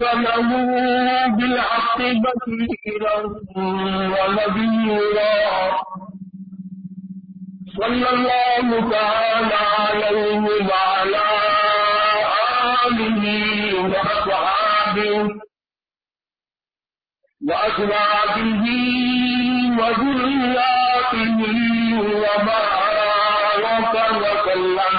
له بالحق بشيرا ونذيرا صلى الله تعالى عليه وعلى آله وأصحابه وأزواجه وذرياته وبارك وسلم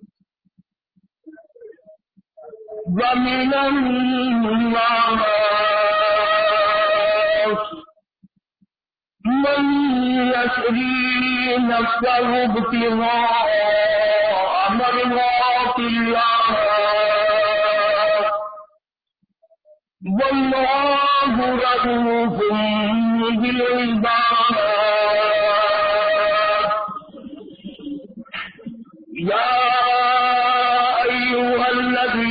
ومن الناس من يشري نفسه ابتغاء مرضات الله والله رؤوف بالعباد يا أيها الذين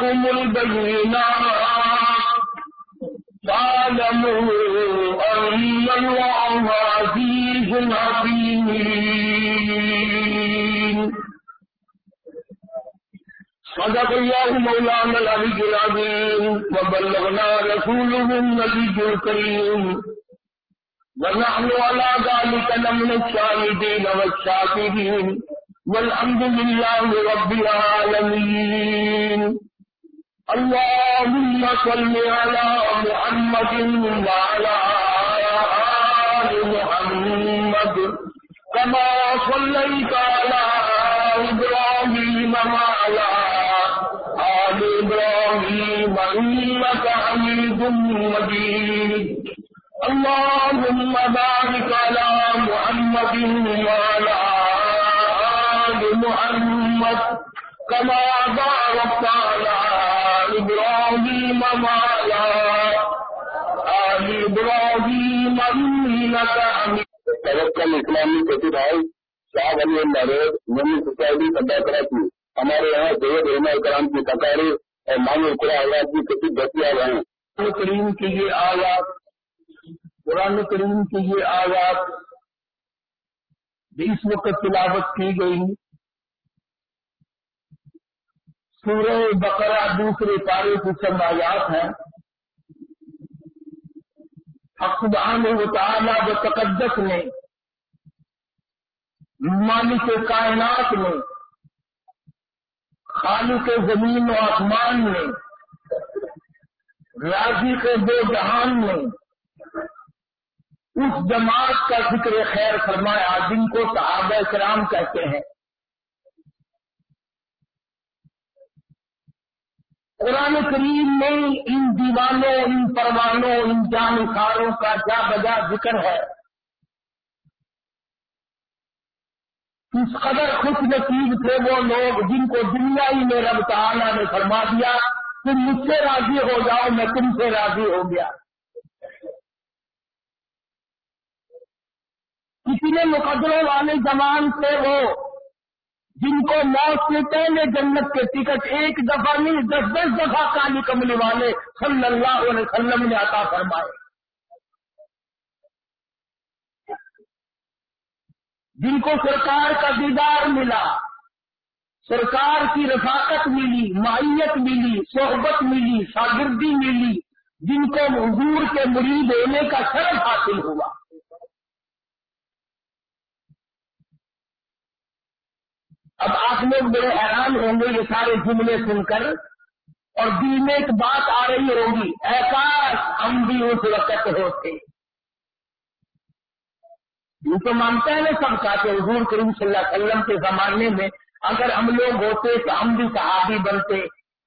جاءتكم البينات فاعلموا أن الله عزيز حكيم. صدق الله مولانا العلي العظيم وبلغنا رسوله النبي الكريم. ونحن على ذلك لمن الشاهدين والشاكرين. والحمد لله رب العالمين. اللهم صل على محمد وعلى آل محمد كما صليت على إبراهيم وعلى آل إبراهيم إنك حميد مجيد. اللهم بارك على محمد وعلى آل محمد كما باركت على إبراهيم وعلى آل إبراهيم إنك حميد توکل اسلامی کسی بھائی صاحب علی سوسائٹی سدا کراچی ہمارے یہاں سید علما کرام کی تقاریر اور مانو قرآن کی کسی دستیاب ہیں۔ قرآن کریم کی یہ آیات قرآن کریم کی یہ جو اس وقت تلاوت کی گئی سورہ بقرہ دوسرے پارے کی چند آیات ہیں۔ حق سبحانہ و و تقدس نے، مالک کائنات نے، خالق زمین و آسمان نے راضی کے دو جہان نے، اس جماعت کا ذکر خیر فرمایا جن کو صحابہ کرام کہتے ہیں۔ قرآن کریم میں ان دیوانوں، ان پروانوں، ان جانکاروں کا جا بجا ذکر ہے۔ اس قدر خوش نصیب تھے وہ لوگ جن کو دنیا ہی میں رب تعالیٰ نے فرما دیا، تم مجھ سے راضی ہو جاؤ، میں تم سے راضی ہو گیا۔ کتنے مقدروں والے زمان سے وہ۔ جن کو موت سے پہلے جنت کے ٹکٹ ایک دفعہ نہیں، دس دس دفعہ کالی کملی والے صلی اللہ علیہ وسلم نے عطا فرمائے۔ جن کو سرکار کا دیدار ملا، سرکار کی رفاقت ملی مائیت ملی، صحبت ملی، شاگردی ملی، جن کو حضور کے مرید ہونے کا شرف حاصل ہوا۔ اب آپ لوگ بڑے حیران ہوں گے یہ سارے جملے سن کر اور دل میں ایک بات آ رہی ہوگی ایسا ہم بھی اس وقت ہوتے۔ یہ تو مانتا ہے نا سب کا کہ حضور کریم صلی اللہ علیہ وسلم کے زمانے میں اگر ہم لوگ ہوتے تو ہم بھی صحابی بنتے۔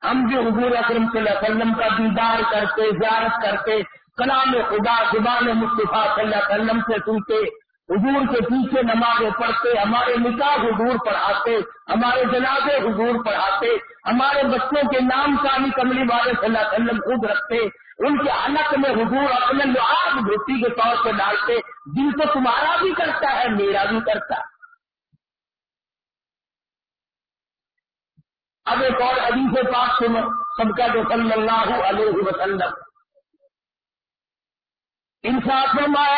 ہم بھی حضور اکرم صلی اللہ علیہ وسلم کا دیدار کرتے، زیارت کرتے، کلام خدا زبان مصطفیٰ صلی اللہ علیہ وسلم سے سنتے۔ حضور کے پیچھے نمازیں پڑھتے، ہمارے نکاح حضور پڑھاتے ہمارے جنازے حضور پڑھاتے ہمارے بچوں کے نام کالی کملی والے صلی اللہ علیہ وسلم خود رکھتے، ان کے حلق میں حضور اپنے آگ دھوتی کے طور پہ ڈالتے، دل تو تمہارا بھی کرتا ہے، میرا بھی کرتا۔ ہے اب ایک اور حدیث پاک سنو سب کا جو صلی اللہ علیہ وسلم۔ انصاف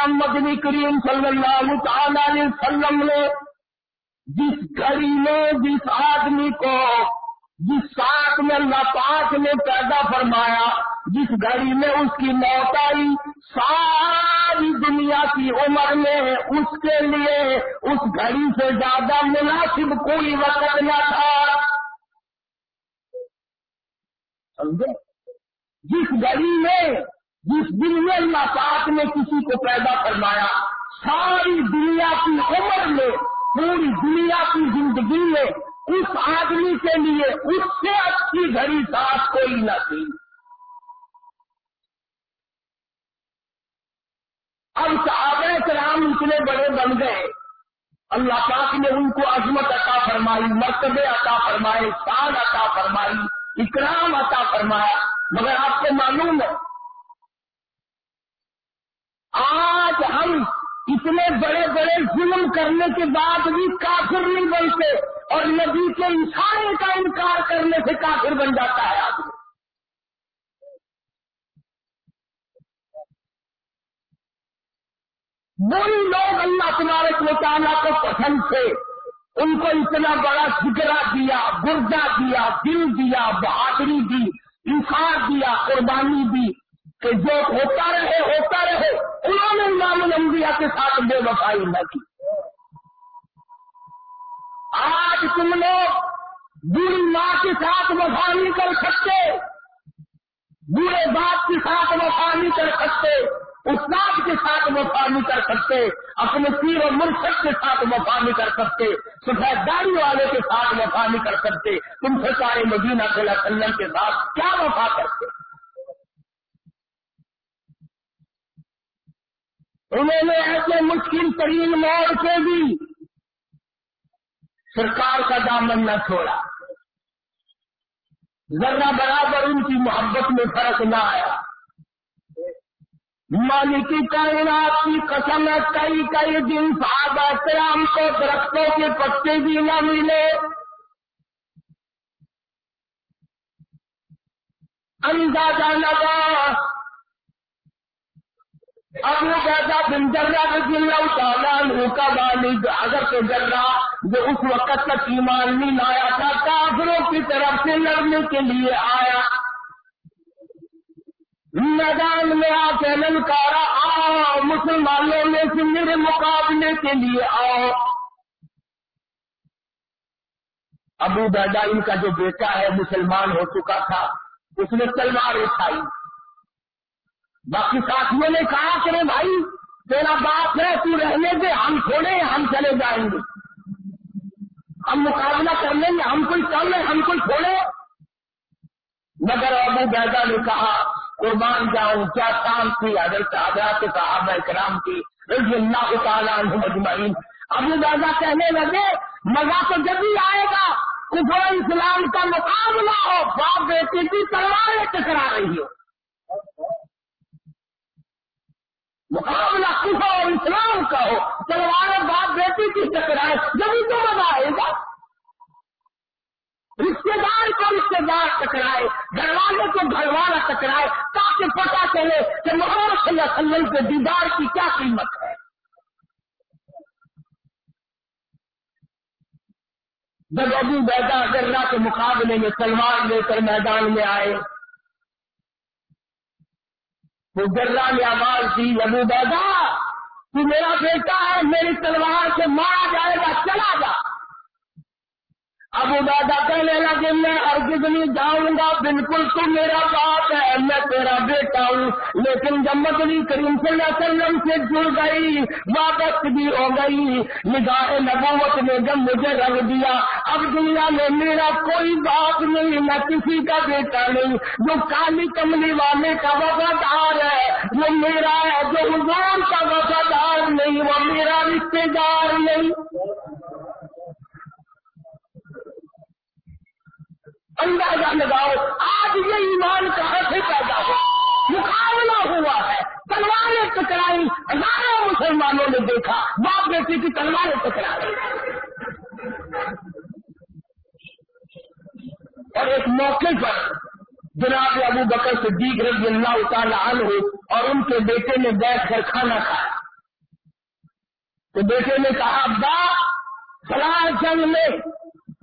مدنی کریم صلی اللہ تعالی علیہ وسلم نے، جس گھڑی میں جس آدمی کو، جس ساتھ میں اللہ پاک نے پیدا فرمایا، جس گھڑی میں اس کی موت آئی، ساری دنیا کی عمر میں اس کے لیے اس گھڑی سے زیادہ مناسب کوئی وقت نہ تھا۔ سمجھے؟ جس گھڑی میں جس دن میں اللہ پاک نے کسی کو پیدا فرمایا، ساری دنیا کی عمر میں، پوری دنیا کی زندگی میں اس آدمی کے لیے اس سے اچھی گھڑی ساتھ کوئی نہ تھی۔ اب صحابہ کرام اتنے بڑے بن گئے۔ اللہ پاک نے ان کو عظمت عطا فرمائی مرتبے عطا فرمائے شان عطا فرمائی، اکرام عطا فرمایا۔ مگر آپ کو معلوم ہے آج ہم اتنے بڑے بڑے ظلم کرنے کے بعد بھی کافر نہیں بنتے اور نبی کے انسان کا انکار کرنے سے کافر بن جاتا ہے آدمی۔ وہی لوگ اللہ تمہارے مطالعہ کو پسند تھے۔ ان کو اتنا بڑا فکرا دیا گردا دیا، دل دیا، بہادری دی انسان دیا، قربانی دی کہ جو ہوتا رہے ہوتا رہے۔ انہوں نے امام الانبیاء کے ساتھ بے وفائی نہ کی۔ آج تم لوگ بری ماں کے ساتھ وفا نہیں کر سکتے برے باپ کے ساتھ وفا نہیں کر سکتے، استاد کے ساتھ وفا نہیں کر سکتے، اپنے پیر و مرشد کے ساتھ وفا نہیں کر سکتے، سفید داری والے کے ساتھ وفا نہیں کر سکتے، تم سرکار مدینہ صلی اللہ علیہ وسلم کے ساتھ کیا وفا کرتے؟ انہوں نے ایسے مشکل ترین موڑ سے بھی سرکار کا دامن نہ چھوڑا۔ ذرا برابر ان کی محبت میں فرق نہ آیا۔ مالکی کائنات کی قسم ہے، کئی کئی دن صحابہ کرام کو درختوں کے پتے بھی نہ ملے۔ اندازہ لگا اب وہ کہتا بن جرا رضی اللہ تعالیٰ عنہ کا والد اگر سے جرا جو اس وقت تک ایمان نہیں لایا تھا، کافروں کی طرف سے لڑنے کے لیے آیا۔ میدان میں آ کے للکارا آؤ، مسلمانوں میں سے میرے مقابلے کے لیے آؤ۔ ابو بیدا ان کا جو بیٹا ہے، مسلمان ہو چکا تھا، اس نے تلوار اٹھائی۔ باقی ساتھیوں نے کہا کرے بھائی، تیرا باپ ہے، تو رہنے دے، ہم چھوڑے ہم چلے جائیں گے۔ ہم مقابلہ کر لیں گے، ہم کوئی کر لیں ہم کوئی چھوڑے مگر ابو بیدا نے کہا، قربان جاؤں، کیا کام تھی؟ حضرت آزاد صحابہ کرام کی رضی اللہ تعالیٰ عنہ مجمعین ابو بیدا کہنے لگے، مزہ تو جب ہی آئے گا، کفر اسلام کا مقابلہ ہو، باپ بیٹی کی تلواریں ٹکرا رہی ہو۔ مقابلہ کفر اور اسلام کا ہو تلوار باپ بیٹی کی ٹکرائے جبھی تو مزہ آئے گا۔ رشتے دار کو رشتے دار ٹکرائے گھر والے کو گھر والا ٹکرائے، تاکہ پتا چلے کہ محمد صلی اللہ علیہ وسلم کے دیدار کی کیا قیمت ہے۔ جب ابو بیدا گرا کے مقابلے میں تلوار لے کر میدان میں آئے وہ گرا نے آواز تھی ابو دادا تو میرا بیٹا ہے، میری تلوار سے مارا جائے گا، چلا جا۔ اب ابادا کہنے لگے، میں ارگز نہیں جاؤں گا. بالکل تو میرا باپ ہے، میں تیرا بیٹا ہوں۔ لیکن جب مدنی کریم صلی اللہ علیہ وسلم سے جڑ گئی واپس بھی ہو گئی۔ نگاہ نبوت نے جب مجھے رنگ دیا، اب دنیا میں میرا کوئی باپ نہیں، میں کسی کا بیٹا نہیں۔ جو کالی کملی والے کا وفادار ہے وہ میرا ہے، جو حضور کا وفادار نہیں، وہ میرا رشتے دار نہیں۔ اندازہ لگاؤ، آج یہ ایمان کہاں سے پیدا ہو مقابلہ ہوا ہے۔ تلواریں ٹکرائی ہزاروں مسلمانوں نے دیکھا۔ باپ بیٹی کی تلواریں ٹکرائی اور ایک موقع پر جناب ابو بکر صدیق رضی اللہ تعالی عنہ اور ان کے بیٹے نے بیٹھ کر کھانا کھایا۔ تو بیٹے نے کہا، ابا، فلاں جنگ میں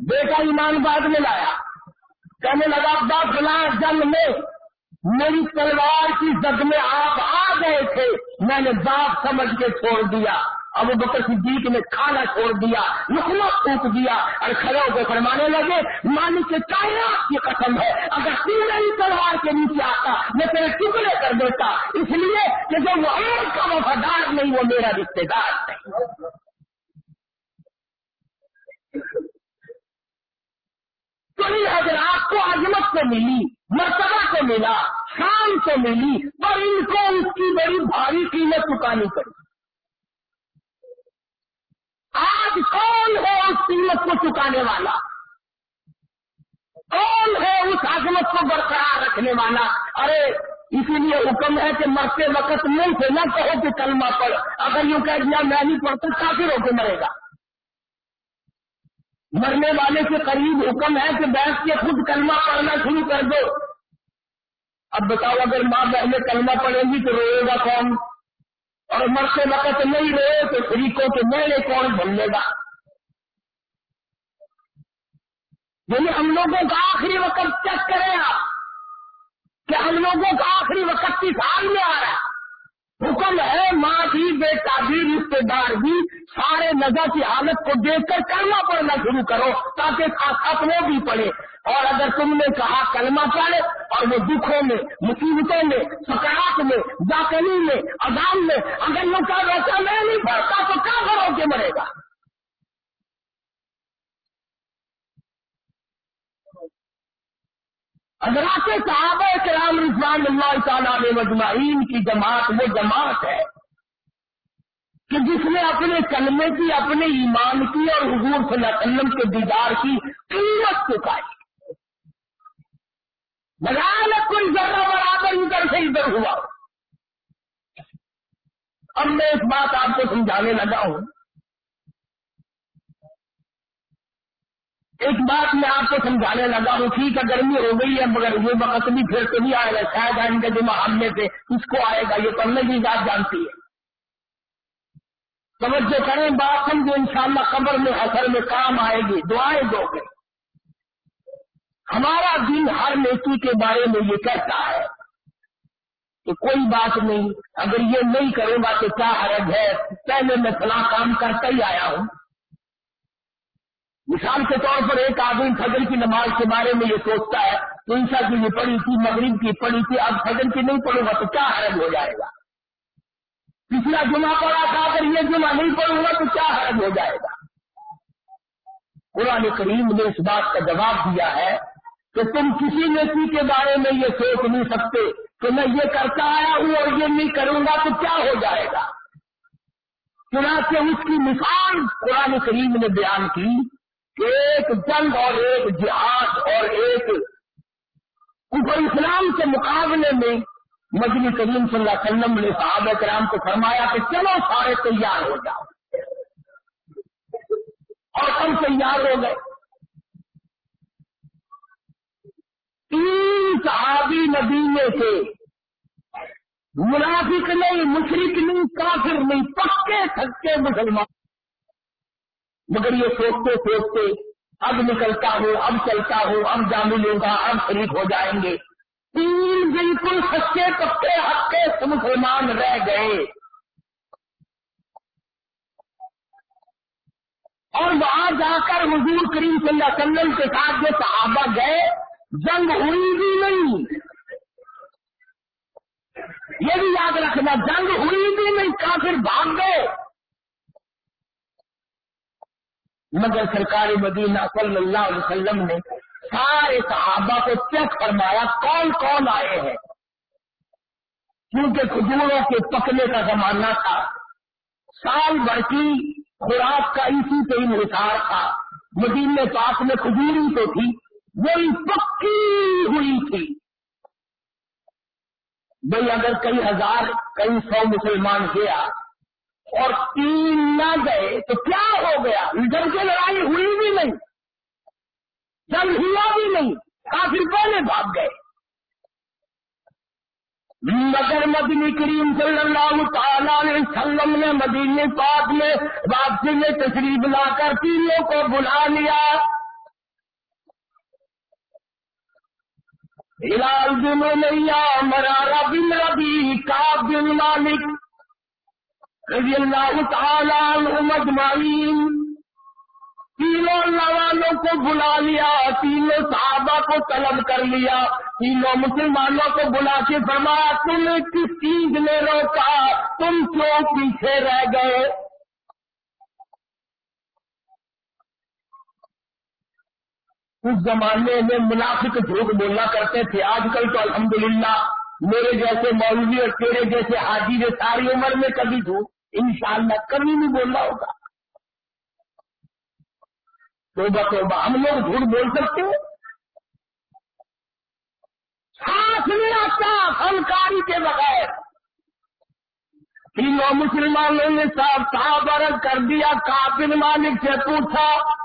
بیٹا ایمان بعد میں لایا۔ کہنے لگا، ابا فلاں جنگ میں میری تلوار کی زد میں آپ آ گئے تھے، میں نے باپ سمجھ کے چھوڑ دیا، ابو بکر صدیق نے کھانا چھوڑ دیا لکھنا پھونک دیا، اور کھڑے ہو کے فرمانے لگے، مالک کے کائنات کی قسم ہے، اگر تو میری تلوار کے نیچے آتا، میں تیرے ٹکڑے کر دیتا، اس لیے کہ جو وہ اور کا وفادار نہیں، وہ میرا رشتے دار نہیں۔ اگر آپ کو عظمت کو ملی، مرتبہ کو ملا شام کو ملی پر ان کو اس کی بڑی بھاری قیمت چکانی پڑی۔ آج کون ہے اس قیمت کو چکانے والا؟ کون ہے اس عظمت کو برقرار رکھنے والا؟ ارے، اسی لیے حکم ہے کہ مرتے وقت منہ سے نہ کہو کہ کلمہ پڑھ۔ اگر یوں کہہ دیا، میں نہیں پڑھتا کافی ہو کے مرے گا۔ مرنے والے کے قریب حکم ہے کہ بیٹھ کے خود کلمہ پڑھنا شروع کر دو۔ اب بتاؤ، اگر ماں بہنیں کلمہ پڑھیں گی تو روئے گا کون؟ اور مرتے وقت نہیں روئے تو شریکوں کے میلے کون بھولے گا؟ یعنی ہم لوگوں کا آخری وقت چیک کریں آپ کہ ہم لوگوں کا آخری وقت کس حال میں آ رہا ہے؟ حکم ہے ماں بھی بیٹا بھی رشتے دار بھی سارے نظر کی حالت کو دیکھ کر کلمہ پڑھنا شروع کرو تاکہ اپنے بھی پڑھے۔ اور اگر تم نے کہا کلمہ پڑھے اور وہ دکھوں میں، مصیبتوں میں، سکرات میں داخلی میں اذان میں، اگر وہ ویسا میں نہیں پڑھتا تو کیا کرو کے مرے گا۔ حضرات صحابہ کرام رضوان اللہ تعالیٰ مجمعین کی جماعت وہ جماعت ہے کہ جس نے اپنے کلمے کی، اپنے ایمان کی اور حضور صلی اللہ علیہ وسلم کے دیدار کی قیمت چکائی۔ بغیر کوئی ذرہ برابر ادھر سے ادھر ہوا۔ اب میں اس بات آپ کو سمجھانے لگا ہوں ایک بات میں آپ کو سمجھانے لگا ہوں، ٹھیک ہے، گرمی ہو گئی ہے، مگر یہ وقت بھی پھر تو نہیں آئے گا، شاید آئیں گے جو محلے سے، اس کو آئے گا، یہ پڑھنے کی بات جانتی ہے۔ توجہ کریں، بات سمجھو ان شاء اللہ قبر میں، اثر میں کام آئے گی، دعائیں دو گے۔ ہمارا دن ہر نیکی کے بارے میں یہ کہتا ہے کہ کوئی بات نہیں، اگر یہ نہیں کرے گا تو کیا حرج ہے؟ پہلے میں فلاں کام کرتا ہی آیا ہوں۔ مثال کے طور پر ایک آدمی فجر کی نماز کے بارے میں یہ سوچتا ہے تو عیسا کی یہ پڑھی تھی، مغرب کی پڑھی تھی، اب فجر کی نہیں پڑھوں گا تو کیا حرج ہو جائے گا؟ پچھلا جمعہ پڑا تھا، اگر یہ جمعہ نہیں پڑھوں گا تو کیا حرج ہو جائے گا؟ قرآن کریم نے اس بات کا جواب دیا ہے کہ تم کسی نیتی کے بارے میں یہ سوچ نہیں سکتے کہ میں یہ کرتا آیا ہوں اور یہ نہیں کروں گا تو کیا ہو جائے گا؟ چنانچہ اس کی مثال قرآن کریم نے بیان کی ایک جنگ اور ایک جہاد اور ایک کفر اسلام کے مقابلے میں مجلی کریم صلی اللہ علیہ وسلم نے صحابہ کرام کو فرمایا کہ چلو سارے تیار ہو جاؤ۔ اور ہم تیار ہو گئے۔ تین صحابی مدینے سے منافق نہیں مشرق نہیں، کافر نہیں، پکے تھکے مسلمان۔ مگر یہ سوچتے سوچتے اب نکلتا ہوں، اب چلتا ہوں، اب جا ملوں گا، اب شریک ہو جائیں گے۔ تین بالکل سچے پکے ہفتے مسلمان رہ گئے۔ اور وہاں جا کر حضور کریم صلی اللہ علیہ وسلم کے ساتھ جو صحابہ گئے، جنگ ہوئی بھی نہیں۔ یہ بھی یاد رکھنا، جنگ ہوئی بھی نہیں، کافر بھاگ گئے۔ مگر سرکار مدینہ صلی اللہ علیہ وسلم نے سارے صحابہ کو چیک فرمایا، کون کون آئے ہیں؟ کیونکہ کھجوروں کے پکنے کا زمانہ تھا۔ سال بھر کی خوراک کا اسی پہ انحصار تھا۔ مدینے پاک میں کھجوری تو تھی، وہی پکی ہوئی تھی۔ بھائی اگر کئی ہزار، کئی سو مسلمان گیا اور تین نہ گئے تو کیا ہو گیا؟ جنگ کی لڑائی ہوئی بھی نہیں جنگ ہوا بھی نہیں کافی پہلے بھاگ گئے۔ مگر مدنی کریم صلی اللہ تعالیٰ علیہ وسلم نے مدینہ پاک میں واپسی میں تشریف لا کر تینوں کو بلا لیا۔ ہلال بن نیا مرارا بن ربی کا بن مالک رضی اللہ تعالیٰ مجمعین تینوں اللہ کو بلا لیا، تینوں صحابہ کو طلب کر لیا، تینوں مسلمانوں کو بلا کے فرمایا، تم کس چیز نے روکا؟ تم کیوں پیچھے رہ گئے؟ اس زمانے میں منافق جھوٹ بولنا کرتے تھے، آج کل تو الحمدللہ میرے جیسے مولوی اور تیرے جیسے حاجی نے ساری عمر میں کبھی جھوٹ انشاءاللہ کبھی نہیں بولنا ہوگا۔ توبہ توبہ، ہم لوگ جھوٹ بول سکتے ہیں؟ ساتھ نہیں آتا فنکاری کے بغیر۔ تینوں مسلمانوں نے صاحب صاحب عرض کر دیا، کافر مالک سے پوچھا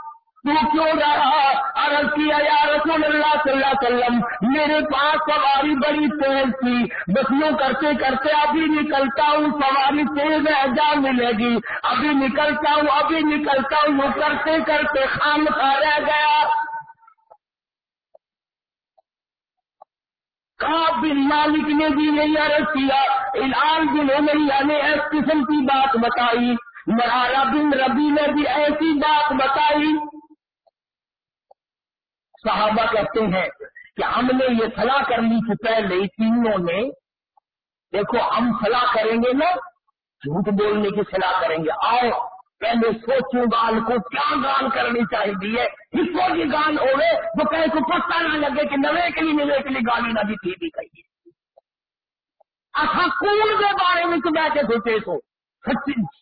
تو کیوں رہا؟ عرض کیا، یا رسول اللہ صلی اللہ علیہ وسلم، میرے پاس سواری بڑی تیز تھی۔ بس یوں کرتے کرتے ابھی نکلتا ہوں، سواری تیز ہے، جا ملے گی۔ ابھی نکلتا ہوں، ابھی نکلتا ہوں۔ یوں کرتے کرتے خام کھا رہ گیا۔ بن مالک نے بھی نہیں عرض کیا۔ الان جنہوں نے یعنی اس قسم کی بات بتائی۔ مرارا بن ربی نے بھی ایسی بات بتائی۔ صحابہ کہتے ہیں کہ ہم نے یہ صلاح کر لی تھی پہلے، تینوں نے۔ دیکھو، ہم صلاح کریں گے نا، جھوٹ بولنے کی صلاح کریں گے۔ آؤ، پہلے سوچوں گال کو کیا گال کرنی چاہیے؟ کو کی گال ہوئے، وہ کہیں کو پتا نہ لگے کہ نوے کے لیے، نوے کے لیے گالی نہ بھی تھی بھی کہیے اچھا کون کے بارے میں تو بیٹھے سوچے سو سچی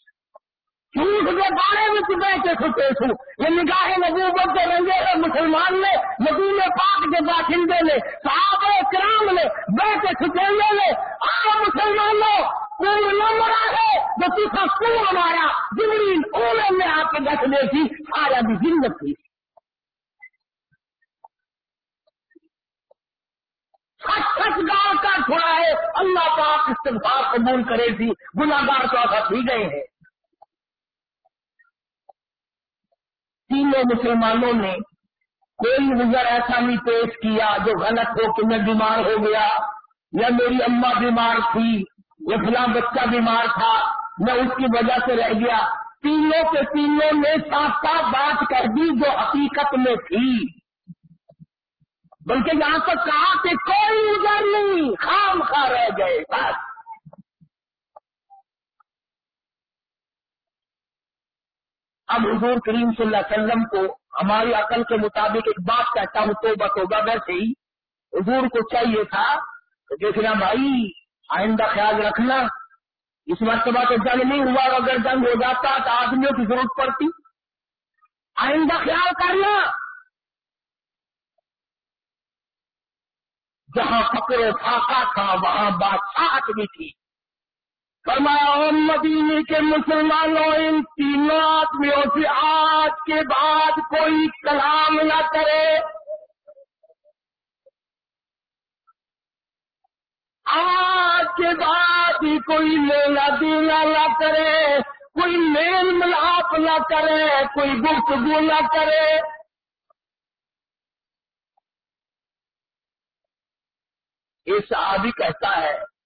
جھوٹ کے بارے میں تو بیٹھے سوچے سو یہ نگاہ نبوبت کے رنگے ہوئے مسلمان نے، مدینہ پاک کے باشندے نے، صحابہ کرام نے بیٹھے سچیلے نے۔ آ مسلمانوں، کوئی نہ مرا ہے جو تیسرا سور ہمارا، جبریل اولے میں آپ کے دس دے تھی آیا بھی زندگ تھی۔ سچ سچ گاؤں کا چھوڑا ہے، اللہ پاک استغفار قبول کرے تھی گناگار تو آپ ہی گئے ہیں۔ تینوں مسلمانوں نے کوئی نظر ایسا نہیں پیش کیا جو غلط ہو کہ میں بیمار ہو گیا یا میری اماں بیمار تھی یہ فلاں بچہ بیمار تھا، میں اس کی وجہ سے رہ گیا۔ تینوں کے تینوں نے صاف صاف بات کر دی جو حقیقت میں تھی۔ بلکہ یہاں تک کہا کہ کوئی ادھر نہیں، خام خواہ رہ گئے، بس۔ اب حضور کریم صلی اللہ علیہ وسلم کو ہماری عقل کے مطابق ایک بات کہتا ہوں تو بتوبہ ویسے ہی حضور کو چاہیے تھا کہ دیکھنا بھائی، آئندہ خیال رکھنا۔ اس مرتبہ تو جنگ نہیں ہوا، اگر جنگ ہو جاتا تو آدمیوں کی ضرورت پڑتی۔ آئندہ خیال کرنا۔ جہاں فکر و فاقا تھا، وہاں بادشاہ بھی تھی۔ فرمایا مدینے کے مسلمانوں، ان تینوں آدمیوں سے آج کے بعد کوئی کلام نہ کرے۔ آج کے بعد ہی کوئی لینا دینا نہ کرے، کوئی میل ملاپ نہ کرے، کوئی گفتگو نہ کرے۔ یہ آدھی کہتا ہے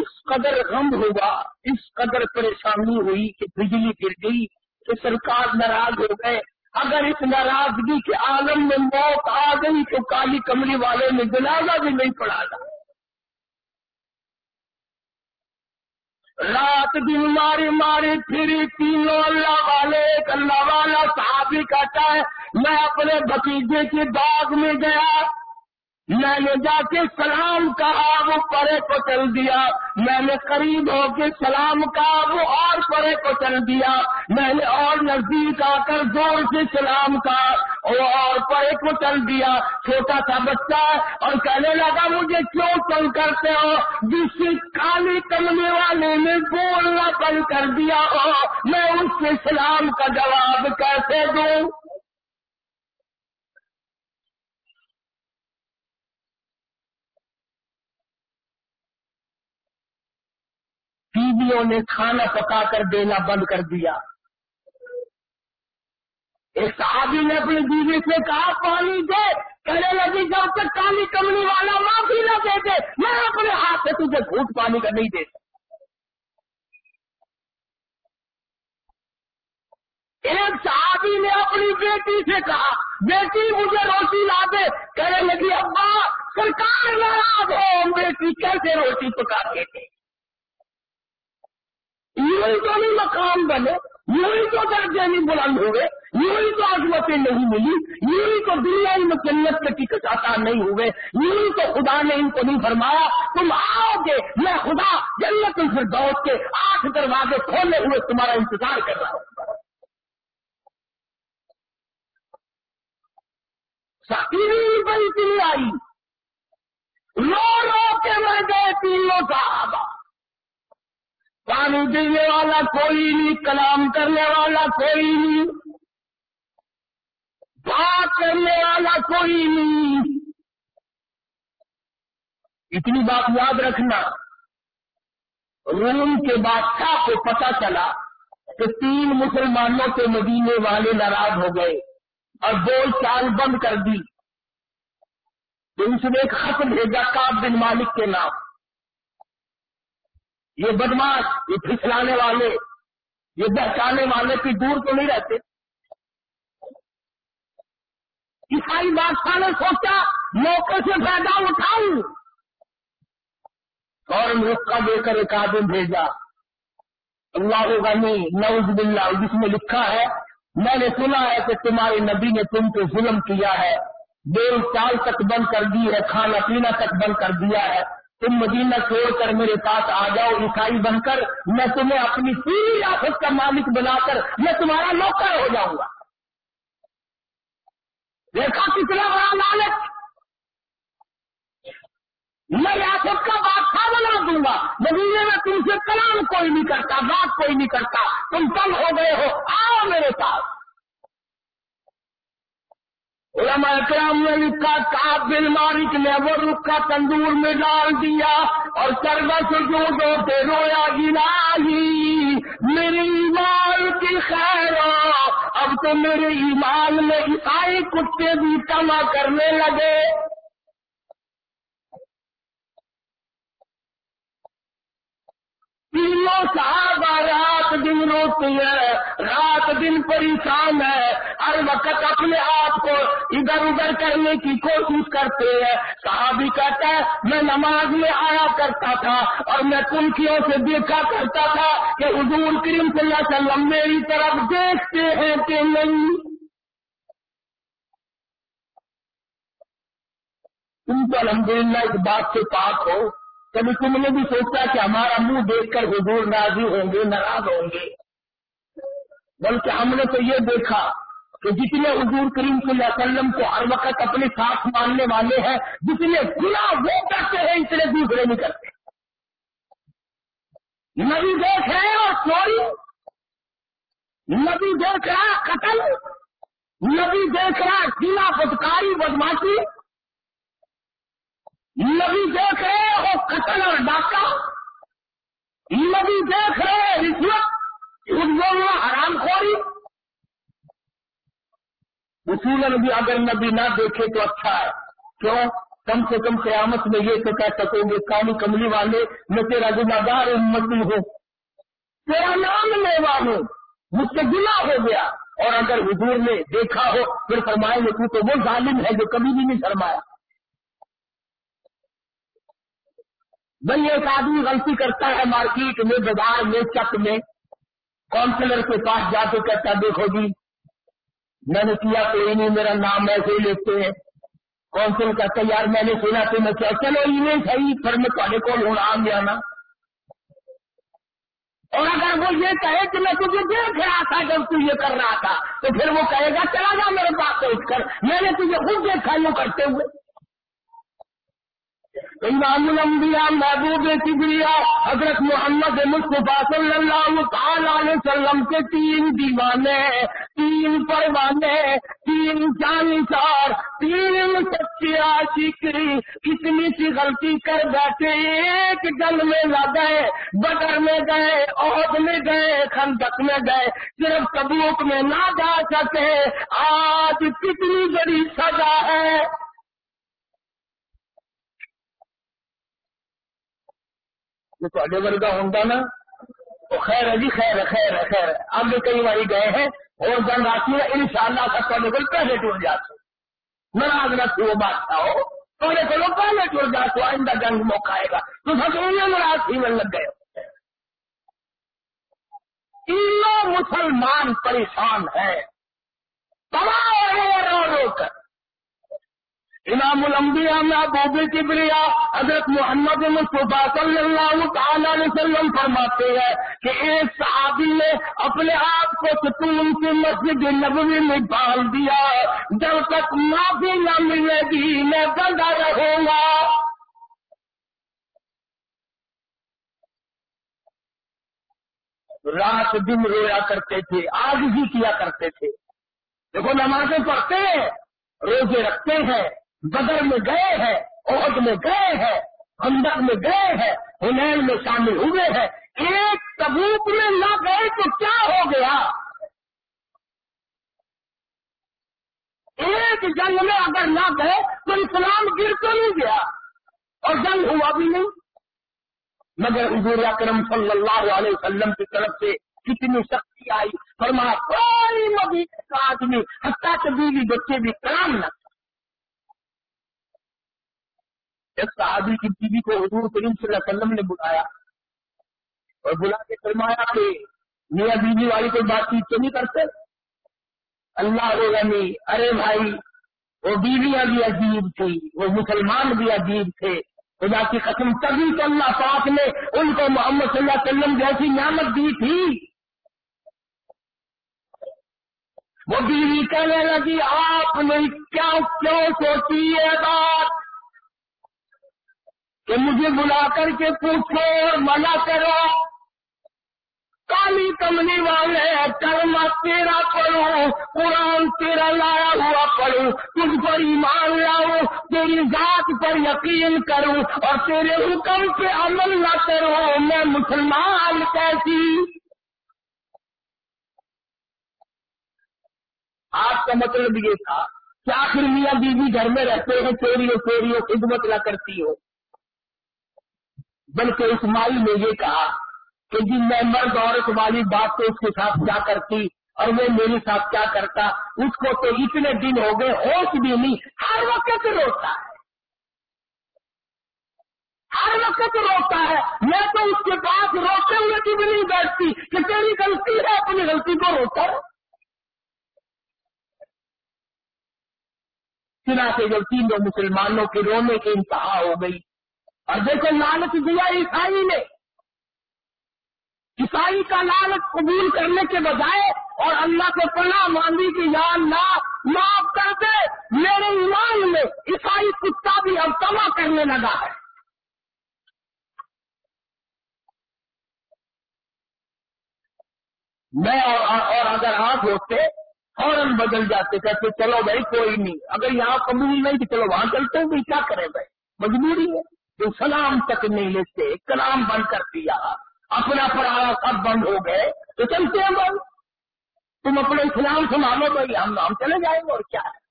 اس قدر غم ہوا، اس قدر پریشانی ہوئی کہ بجلی گر گئی، کہ سرکار ناراض ہو گئے۔ اگر اس ناراضگی کے عالم میں موت آ گئی تو کالی کملی والے نے جنازہ بھی نہیں پڑا تھا رات دن مارے مارے پھر تینوں اللہ والے، ایک اللہ والا صحابی کہتا ہے، میں اپنے بتیجے کے باغ میں گیا۔ میں نے جا کے سلام کہا وہ پرے کو چل دیا۔ میں نے قریب ہو کے سلام کہا وہ اور پرے کو چل دیا۔ میں نے اور نزدیک آ کر زور سے سلام کہا وہ اور پرے کو چل دیا۔ چھوٹا سا بچہ اور کہنے لگا، مجھے کیوں چل کرتے ہو؟ جس سے کالی کمنے والے نے بولنا بند کر دیا۔ ہو میں اس کے سلام کا جواب کیسے دوں؟ بیویوں نے کھانا پکا کر دینا بند کر دیا۔ ایک صحابی نے اپنی بیوی سے کہا، پانی دے۔ کہنے لگی، جب تک کالی کمنی والا معافی نہ دے دے، میں اپنے ہاتھ سے تجھے گھوٹ پانی کا نہیں دے سکتا۔ ایک صحابی نے اپنی بیٹی سے کہا، بیٹی، مجھے روٹی لا دے۔ کہنے لگی، ابا، سرکار ناراض ہو بیٹی کیسے روٹی پکا کے تھے یوں تو نہیں مقام بنے یوں تو درجے نہیں بلند ہوئے یوں ہی تو عظمتیں نہیں ملی یوں ہی تو دنیا میں جنت کے ٹکٹ آتا نہیں ہوئے یوں ہی تو خدا نے ان کو نہیں فرمایا، تم آؤ گے، میں خدا جنت سے دوڑ کے آٹھ دروازے کھولے ہوئے تمہارا انتظار کر رہا ہوں۔ سختی بڑی آئی۔ رو رو کے میں گئے تینوں صحابہ۔ پانی دینے والا کوئی نہیں، کلام کرنے والا کوئی نہیں، بات کرنے والا کوئی نہیں۔ اتنی بات یاد رکھنا، روم کے بادشاہ کو پتا چلا کہ تین مسلمانوں کے مدینے والے ناراض ہو گئے اور دو چال بند کر دی۔ تو اس نے ایک خط بھیجا کاب بن مالک کے نام۔ یہ بدماش، یہ پھسلانے والے، یہ بہچانے والے کی دور تو نہیں رہتے۔ عیسائی بادشاہ نے سوچا، موقع سے فائدہ اٹھاؤں۔ اور رخا دے کر ایک آدمی بھیجا۔ اللہ غنی نوز باللہ جس میں لکھا ہے، میں نے سنا ہے کہ تمہارے نبی نے تم کو ظلم کیا ہے۔ دو سال تک بند کر دی ہے، کھانا پینا تک بند کر دیا ہے۔ تم مدینہ چھوڑ کر میرے پاس آ جاؤ عیسائی بن کر میں تمہیں اپنی پوری آفت کا مالک بنا کر میں تمہارا نوکر ہو جاؤں گا۔ دیکھا کتنا بڑا مالک۔ میں ریاست کا بادشاہ بنا دوں گا۔ مدینے میں تم سے کلام کوئی نہیں کرتا، بات کوئی نہیں کرتا۔ تم کل ہو گئے ہو، آؤ میرے پاس۔ علماء اکرام نے لکھا کاب بل مالک نے وہ رکھا تندور میں ڈال دیا اور سروا جو دو رویا گنا میری ایمان کی خیر۔ اب تو میرے ایمان میں عیسائی کتے بھی کما کرنے لگے۔ تینوں صحابہ رات دن روتی ہے، رات دن پریشان ہے۔ ہر وقت اپنے آپ کو ادھر ادھر کرنے کی کوشش کرتے ہیں۔ صحابی کہتا ہے، میں نماز میں آیا کرتا تھا اور میں کنکیوں سے دیکھا کرتا تھا کہ حضور کریم صلی اللہ علیہ وسلم میری طرف دیکھتے ہیں کہ نہیں۔ تم تو الحمدللہ اس بات سے پاک ہو۔ کبھی تم نے بھی سوچا کہ ہمارا منہ دیکھ کر حضور نازی ہوں گے، ناراض ہوں گے؟ بلکہ ہم نے تو یہ دیکھا کہ جتنے حضور کریم صلی اللہ علیہ وسلم کو ہر وقت اپنے ساتھ ماننے والے ہیں، جتنے گنا وہ کرتے ہیں، اتنے دوسرے نہیں کرتے۔ نبی دیکھ رہے اور چوری نبی دیکھ رہا قتل۔ نبی دیکھ رہا سینا بدکاری، بدماشی۔ نبی دیکھ رہے ہو، قتل اور ڈاکہ۔ نبی دیکھ رہے رشوت جھوٹ بولنا حرام خوری۔ اصول نبی، اگر نبی نہ دیکھے تو اچھا ہے۔ کیوں؟ کم سے کم قیامت میں یہ تو کہہ سکو گے، کالی کملی والے، میں تیرا گناگار امتی ہوں۔ تیرا نام لیوا ہوں۔ مجھ سے گنا ہو گیا۔ اور اگر حضور نے دیکھا ہو، پھر فرمائے گے تو وہ ظالم ہے جو کبھی بھی نہیں فرمایا۔ بھائی ایک آدمی غلطی کرتا ہے مارکیٹ میں، بازار میں، چک میں کاؤنسلر کے پاس جا کے کہتا دیکھو جی میں نے کیا کوئی نہیں، میرا نام ایسے ہی لیتے ہیں۔ کونسل کہتا یار میں نے سنا تو میں کیا، چلو یہ صحیح، پھر میں تھوڑے کو ہوں آم جانا اور اگر وہ یہ کہے کہ میں تجھے دیکھ رہا تھا جب تو یہ کر رہا تھا، تو پھر وہ کہے گا، چلا جا میرے پاس سے اٹھ کر۔ میں نے تجھے خود دیکھا یوں کرتے ہوئے۔ امام الانبیاء محبوب کبریا حضرت محمد مصطفیٰ صلی اللہ تعالی علیہ وسلم کے تین دیوانے، تین پروانے تین جانچار تین سچے عاشقی اتنی سی غلطی کر بیٹھے، ایک جل میں نہ گئے، بدر میں گئے، عہد میں گئے، خندق میں گئے، صرف تبوک میں نہ جا سکے، آج کتنی بڑی سزا ہے۔ جو تے ورگا ہوں نا، تو خیر ہے جی خیر ہے خیر ہے خیر ہے۔ اب کئی بار گئے ہیں اور جنگ آتی ان شاء اللہ کا تے کو پہلے ٹر جاتے ناراض نہ تھی وہ بادشاہ ہو۔ تے کو پہلے ٹر جاتے آئندہ جنگ موقع آئے گا۔ تو سب ناراض تھی، میں لگ گئے تینوں مسلمان پریشان ہے تمام رو رو کر۔ امام الانبیاء میں محبوب کبریا حضرت محمد مصطفیٰ صلی اللہ تعالی علیہ وسلم فرماتے ہیں کہ ایک صحابی نے اپنے آپ کو ستون کی مسجد نبوی میں ڈال دیا، جب تک معافی نہ ملے گی، میں بندہ رہوں گا۔ رات دن رویا کرتے تھے، آج بھی کیا کرتے تھے۔ دیکھو، نمازیں پڑھتے ہیں، روزے رکھتے ہیں۔ بدر میں گئے ہیں، عہد میں گئے ہیں خندق میں گئے ہیں، ہنین میں شامل ہوئے ہیں۔ ایک تبوک میں نہ گئے تو کیا ہو گیا؟ ایک جنگ میں اگر نہ گئے تو اسلام گر تو نہیں گیا۔ اور جنگ ہوا بھی نہیں۔ مگر حضور اکرم صلی اللہ علیہ وسلم کی طرف سے کتنی شکتی آئی۔ فرما کوئی نبی آدمی، حتیٰ کہ بیوی بچے بھی کام نہ ایک صحابی کی بیوی کو حضور کریم صلی اللہ علیہ وسلم نے بلایا اور بلا کے فرمایا کہ میاں بیوی والی کوئی بات چیت تو نہیں کرتے؟ اللہ غنی یعنی، ارے بھائی، وہ بیویاں بھی عجیب تھی وہ مسلمان بھی عجیب تھے، خدا کی قسم تبھی تو اللہ پاک نے ان کو محمد صلی اللہ علیہ وسلم جیسی نعمت دی تھی۔ وہ بیوی کہنے لگی، آپ نے کیا کیوں سوچی ہے بات؟ کہ مجھے بلا کر کے پوچھو اور منع کرو۔ کالی کمنی والے، کرم تیرا پڑھو، قرآن تیرا لایا ہوا پڑھو۔ تجھ پر ایمان لاؤ، تیری ذات پر یقین کروں اور تیرے حکم پہ عمل نہ کرو۔ میں مسلمان کیسی؟ آپ کا مطلب یہ تھا کہ آخر میاں بیوی گھر میں رہتے ہیں چوری ہو چوری ہو خدمت نہ کرتی ہو۔ بلکہ اس مائی نے یہ کہا کہ جی میں مرد عورت والی بات تو اس کے ساتھ کیا کرتی اور وہ میرے ساتھ کیا کرتا؟ اس کو تو اتنے دن ہو گئے، ہوش بھی نہیں۔ ہر وقت روتا ہے۔ ہر وقت روتا ہے۔ میں تو اس کے پاس روتے ہوئے کی بھی نہیں بیٹھتی کہ تیری غلطی ہے، اپنی غلطی کو روتا ہے۔ چنا سے جب تینوں مسلمانوں کے رونے کی انتہا ہو گئی۔ اور دیکھو لالچ دیا عیسائی نے۔ عیسائی کا لالچ قبول کرنے کے بجائے اور اللہ کو پناہ مانگی کہ یا اللہ، معاف کر دے۔ میرے ایمان میں عیسائی کتا بھی اب تما کرنے لگا ہے۔ میں اور اگر آپ ہوتے، فوراً بدل جاتے، کہتے، چلو بھائی، کوئی نہیں۔ اگر یہاں قبول نہیں، تو چلو وہاں چلتے ہیں کیا کریں بھائی؟ مجبوری ہے۔ جو سلام تک نہیں لیتے، کلام بند کر دیا۔ اپنا پرانا سب بند ہو گئے، تو چلتے ہیں بند۔ تم اپنے اسلام سنبھالو بھائی ہم نام چلے جائیں گے اور کیا ہے؟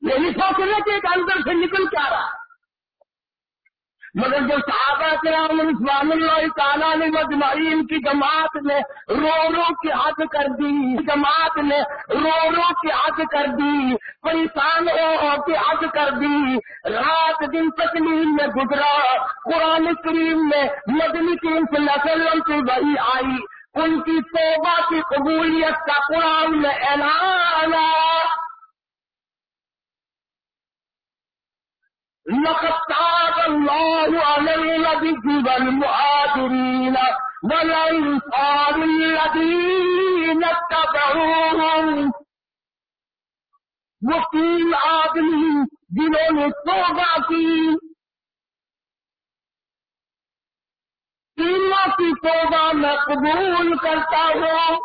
میری سوچ رہے کہ ایک اندر سے نکل کیا رہا ہے۔ مگر جو صحابہ کرام رضوان اللہ تعالیٰ نے مجمعین کی جماعت نے رو رو کی حد کر دی، جماعت نے رو رو کی حد کر دی پریشان ہو ہو کی حد کر دی۔ رات دن تکلیف میں گزرا، قرآن کریم میں مدنی کریم صلی اللہ علیہ وسلم کی وہی آئی۔ ان کی توبہ کی قبولیت کا قرآن میں اعلان لقد تعالى الله على النبي والمهاجرين والأنصار الذين اتبعوهم. وفي العادل بنون الصعبة إلا في توبہ مقبول کرتا ہوں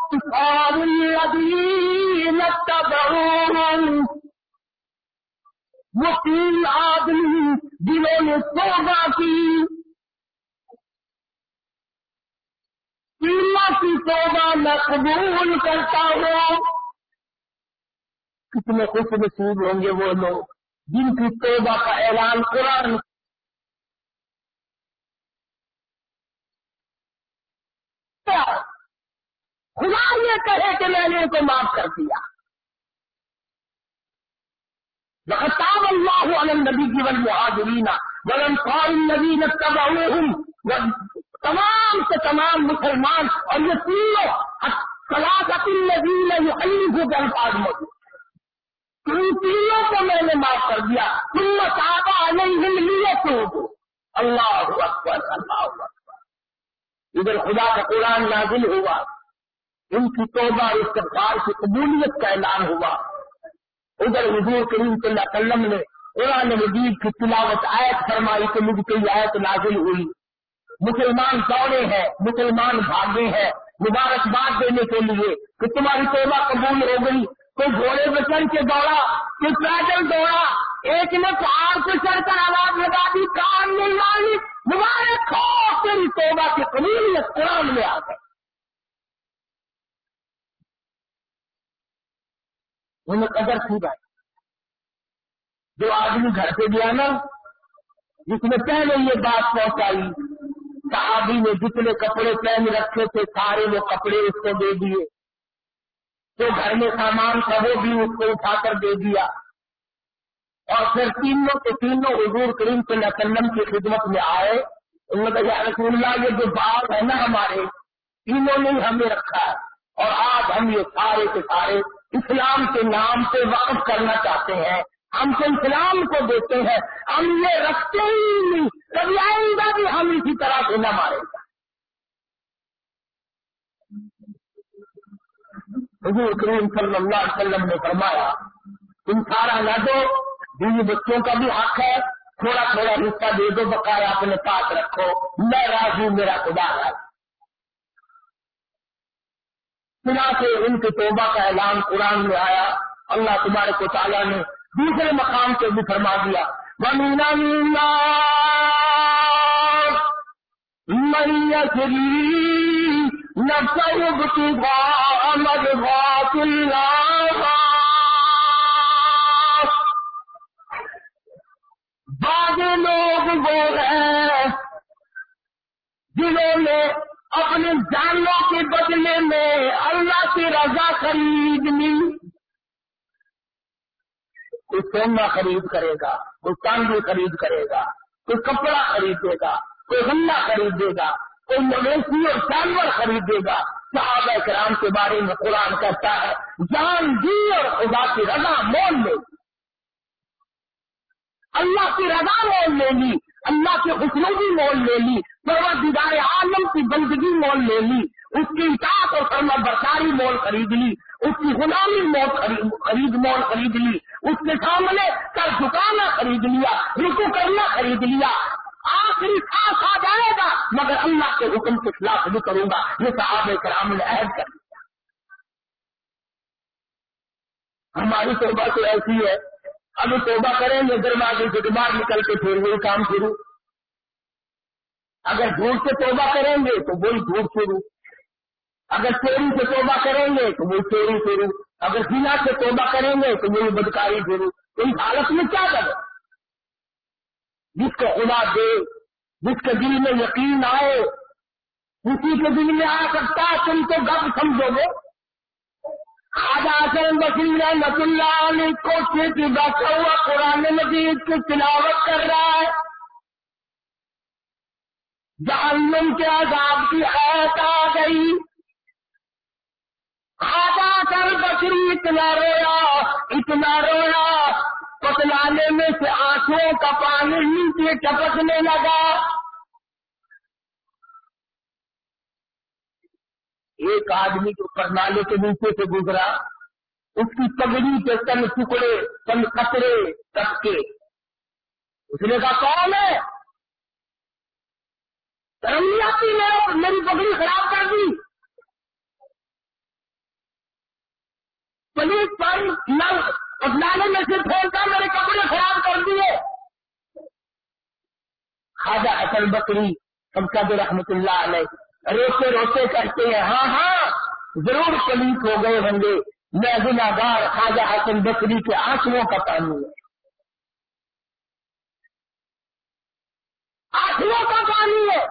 وہ تین آدمی جنہوں نے توبہ کی تینوں کی توبہ میں قبول کرتا ہوں۔ کتنے خوش نصیب ہوں گے وہ لوگ جن کی توبہ کا اعلان قرآن۔ خدا یہ کہے کہ میں نے ان کو معاف کر دیا۔ لقد الله على النبي والمهاجرين والانصار الذين اتبعوهم تمام سے تمام مسلمان اور یہ تینوں سلاقت الذين يحلفوا بالفاظ موجود ان تینوں کو میں نے معاف کر دیا۔ ثم تاب عليهم ليتوبوا۔ اللہ اکبر اللہ اکبر۔ ادھر خدا کا قرآن نازل ہوا۔ ان کی توبہ استغفار کی قبولیت کا اعلان ہوا۔ ادھر حضور کریم صلی اللہ علیہ وسلم نے قرآن مجید کی تلاوت آیت فرمائی کہ مجھ کو یہ آیت نازل ہوئی۔ مسلمان دوڑے ہیں، مسلمان بھاگے ہیں۔ مبارکباد دینے کے لیے کہ تمہاری توبہ قبول ہو گئی۔ کوئی گھوڑے پہ چل کے دوڑا کوئی پیدل دوڑا؟ ایک نے پہاڑ پہ چڑھ کر آواز لگا دی، کان نہیں مبارک ہو، تیری توبہ کی قبولیت قرآن میں آ گئی۔ انہیں قدر تھی بھائی جو آدمی گھر پہ گیا نا، جس نے پہلے یہ بات پہنچائی، صحابی نے جتنے کپڑے پہن رکھے تھے، سارے وہ کپڑے اس کو دے دیے۔ جو گھر میں سامان تھا، وہ بھی اس کو اٹھا کر دے دیا۔ اور پھر تینوں کے تینوں حضور کریم صلی اللہ علیہ وسلم کی خدمت میں آئے۔ ان نے کہا رسول اللہ، یہ جو باغ ہے نا ہمارے، تینوں نے ہمیں رکھا ہے۔ اور آج ہم یہ سارے کے سارے اسلام کے نام سے وقف کرنا چاہتے ہیں۔ ہم کو اسلام کو دیتے ہیں۔ ہم یہ رکھتے ہی نہیں۔ کبھی آئیں گا بھی ہم اسی طرح سے نہ مارے گا حضور کریم صلی اللہ علیہ وسلم نے فرمایا، تم سارا نہ دو، بیوی بچوں کا بھی حق ہے۔ تھوڑا تھوڑا حصہ دے دو، بقایا اپنے پاس رکھو۔ میں راضی میرا خدا راضی۔ سنا سے ان کے توبہ کا اعلان قرآن میں آیا۔ اللہ تمہارے کو تعالیٰ نے دوسرے مقام سے بھی فرما دیا۔ بمینا مینا میری بات بعض لوگ وہ ہیں جنہوں نے اپنے جانوں کے بدلے میں اللہ کی رضا خرید لی کوئی سونا خرید کرے گا، کوئی چاندی خرید کرے گا، کوئی کپڑا خریدے گا، کوئی ہنڈا خریدے گا، کوئی مویشی اور جانور خریدے گا۔ صحابہ کرام کے بارے میں قرآن کہتا ہے، جان دی اور خدا کی رضا مول لے اللہ کی رضا مول لے لی۔ اللہ کی مول لے لی دیدار عالم کی بندگی مول لے لی، اس کی اطاعت اور فرما برساری مول خرید لی، اس کی غلامی مول خرید مول خرید لی، اس کے سامنے کر جھکانا خرید لیا، رکو کرنا خرید لیا۔ آخری سانس آ جائے گا، مگر اللہ کے حکم کے خلاف بھی کروں گا، یہ صاحب کرام نے عہد کر دیا ہماری توبہ تو ایسی ہے اب توبہ کریں گے دروازے سے باہر نکل کے پھر وہی کام شروع۔ اگر جھوٹ سے توبہ کریں گے تو وہی جھوٹ شروع۔ اگر چوری سے توبہ کریں گے تو وہی چوری شروع۔ اگر سینا سے توبہ کریں گے تو وہی بدکاری شروع۔ تو اس حالت میں کیا کرے جس کو خدا دے، جس کے دل میں یقین آئے، اسی کے دل میں آ سکتا تم تو گپ سمجھو گے۔ خواجہ حسن بکری رحمت اللہ علیہ کوٹھے پہ بیٹھا ہوا قرآن مجید کی تلاوت کر رہا ہے۔ جہنم کے عذاب کی حیات آ گئی۔ خواجہ حسن بکری اتنا رویا اتنا رویا۔ پتلانے میں سے آنکھوں کا پانی نیچے ٹپکنے لگا۔ ایک آدمی جو کرنالے کے نیچے سے گزرا، اس کی پگڑی کے تن ٹکڑے، تن کپڑے تک کے۔ اس نے کہا، کون ہے؟ نہیں آتی میری پگڑی خراب کر دی۔ پلیس پر نل پتنالے میں سے پھینکا میرے کپڑے خراب کر دیے۔ خواجہ حسن بکری سب کا رحمت اللہ علیہ روتے روتے کرتے ہیں ہاں ہاں ضرور پلیت ہو گئے ہوں گے۔ میں گناگار خواجہ حسن بکری کے آنسو کا پانی ہے۔ آنسو کا پانی ہے۔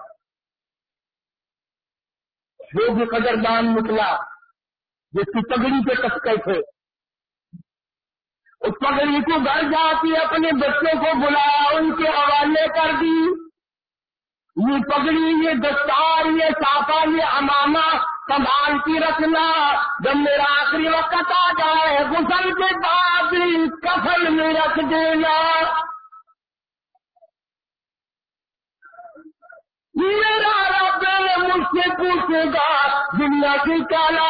جو بھی قدردان نکلا جس کی پگڑی پہ کسکے تھے، اس پگڑی کو گھر جا کے اپنے بچوں کو بلایا، ان کے حوالے کر دی۔ یہ پگڑی، یہ دستار، یہ ساپا یہ امامہ، سنبھال کی رکھنا۔ جب میرا آخری وقت آ جائے، غسل کے بعد کفل میں رکھ دینا۔ میرا رب مجھ سے پوچھے گا دنیا کی کالا،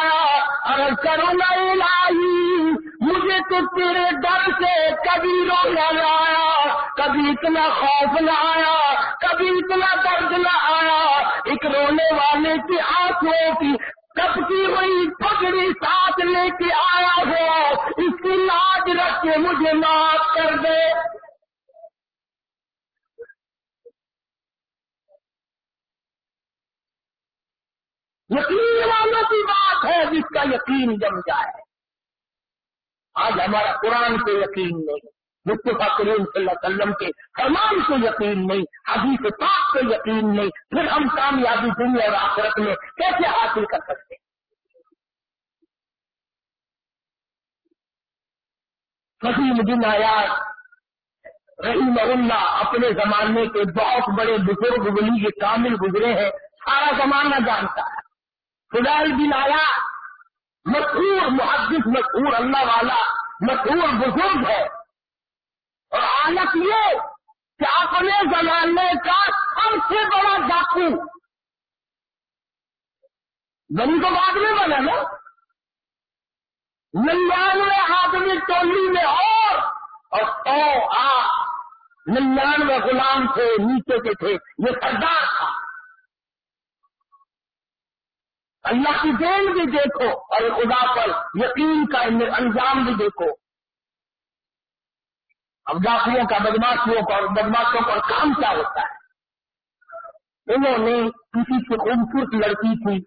اگر کرو لائی مجھے تو تیرے ڈر سے کبھی رونا نہ آیا کبھی اتنا خوف نہ آیا، کبھی اتنا درد نہ آیا۔ ایک رونے والے کی آنکھوں کی کب کی ہوئی، پگڑی ساتھ لے کے آیا ہو اس کی لاج رکھ کے مجھے معاف کر دے۔ یقین والوں کی بات ہے جس کا یقین جم جائے۔ آج ہمارا قرآن پہ یقین نہیں، مصطفیٰ کریم صلی اللہ علیہ وسلم کے فرمان کو یقین نہیں، حدیث پاک پہ یقین نہیں، پھر ہم کامیابی دنیا اور آخرت میں کیسے حاصل کر سکتے؟ فصیم دن آیات رحیم اللہ اپنے زمانے کے بہت بڑے بزرگ ولی کے کامل گزرے ہیں، سارا زمانہ جانتا ہے۔ فضائل بن آیا مشہور محدث، مشہور اللہ والا، مشہور بزرگ ہے۔ اور حالت یہ کہ اپنے زمانے کا سب سے بڑا ڈاکو۔ بنی تو بعد میں بنا نا۔ ننانوے آدمی ٹولی میں اور اور سو آ ننانوے غلام تھے، نیچے کے تھے۔ یہ سردار تھا۔ اللہ کی دین بھی دیکھو اور خدا پر یقین کا انجام بھی دیکھو۔ اب ڈاکیوں کا بدماشیوں کا اور بدماشوں پر کام کیا ہوتا ہے؟ انہوں نے کسی سے خوبصورت لڑکی تھی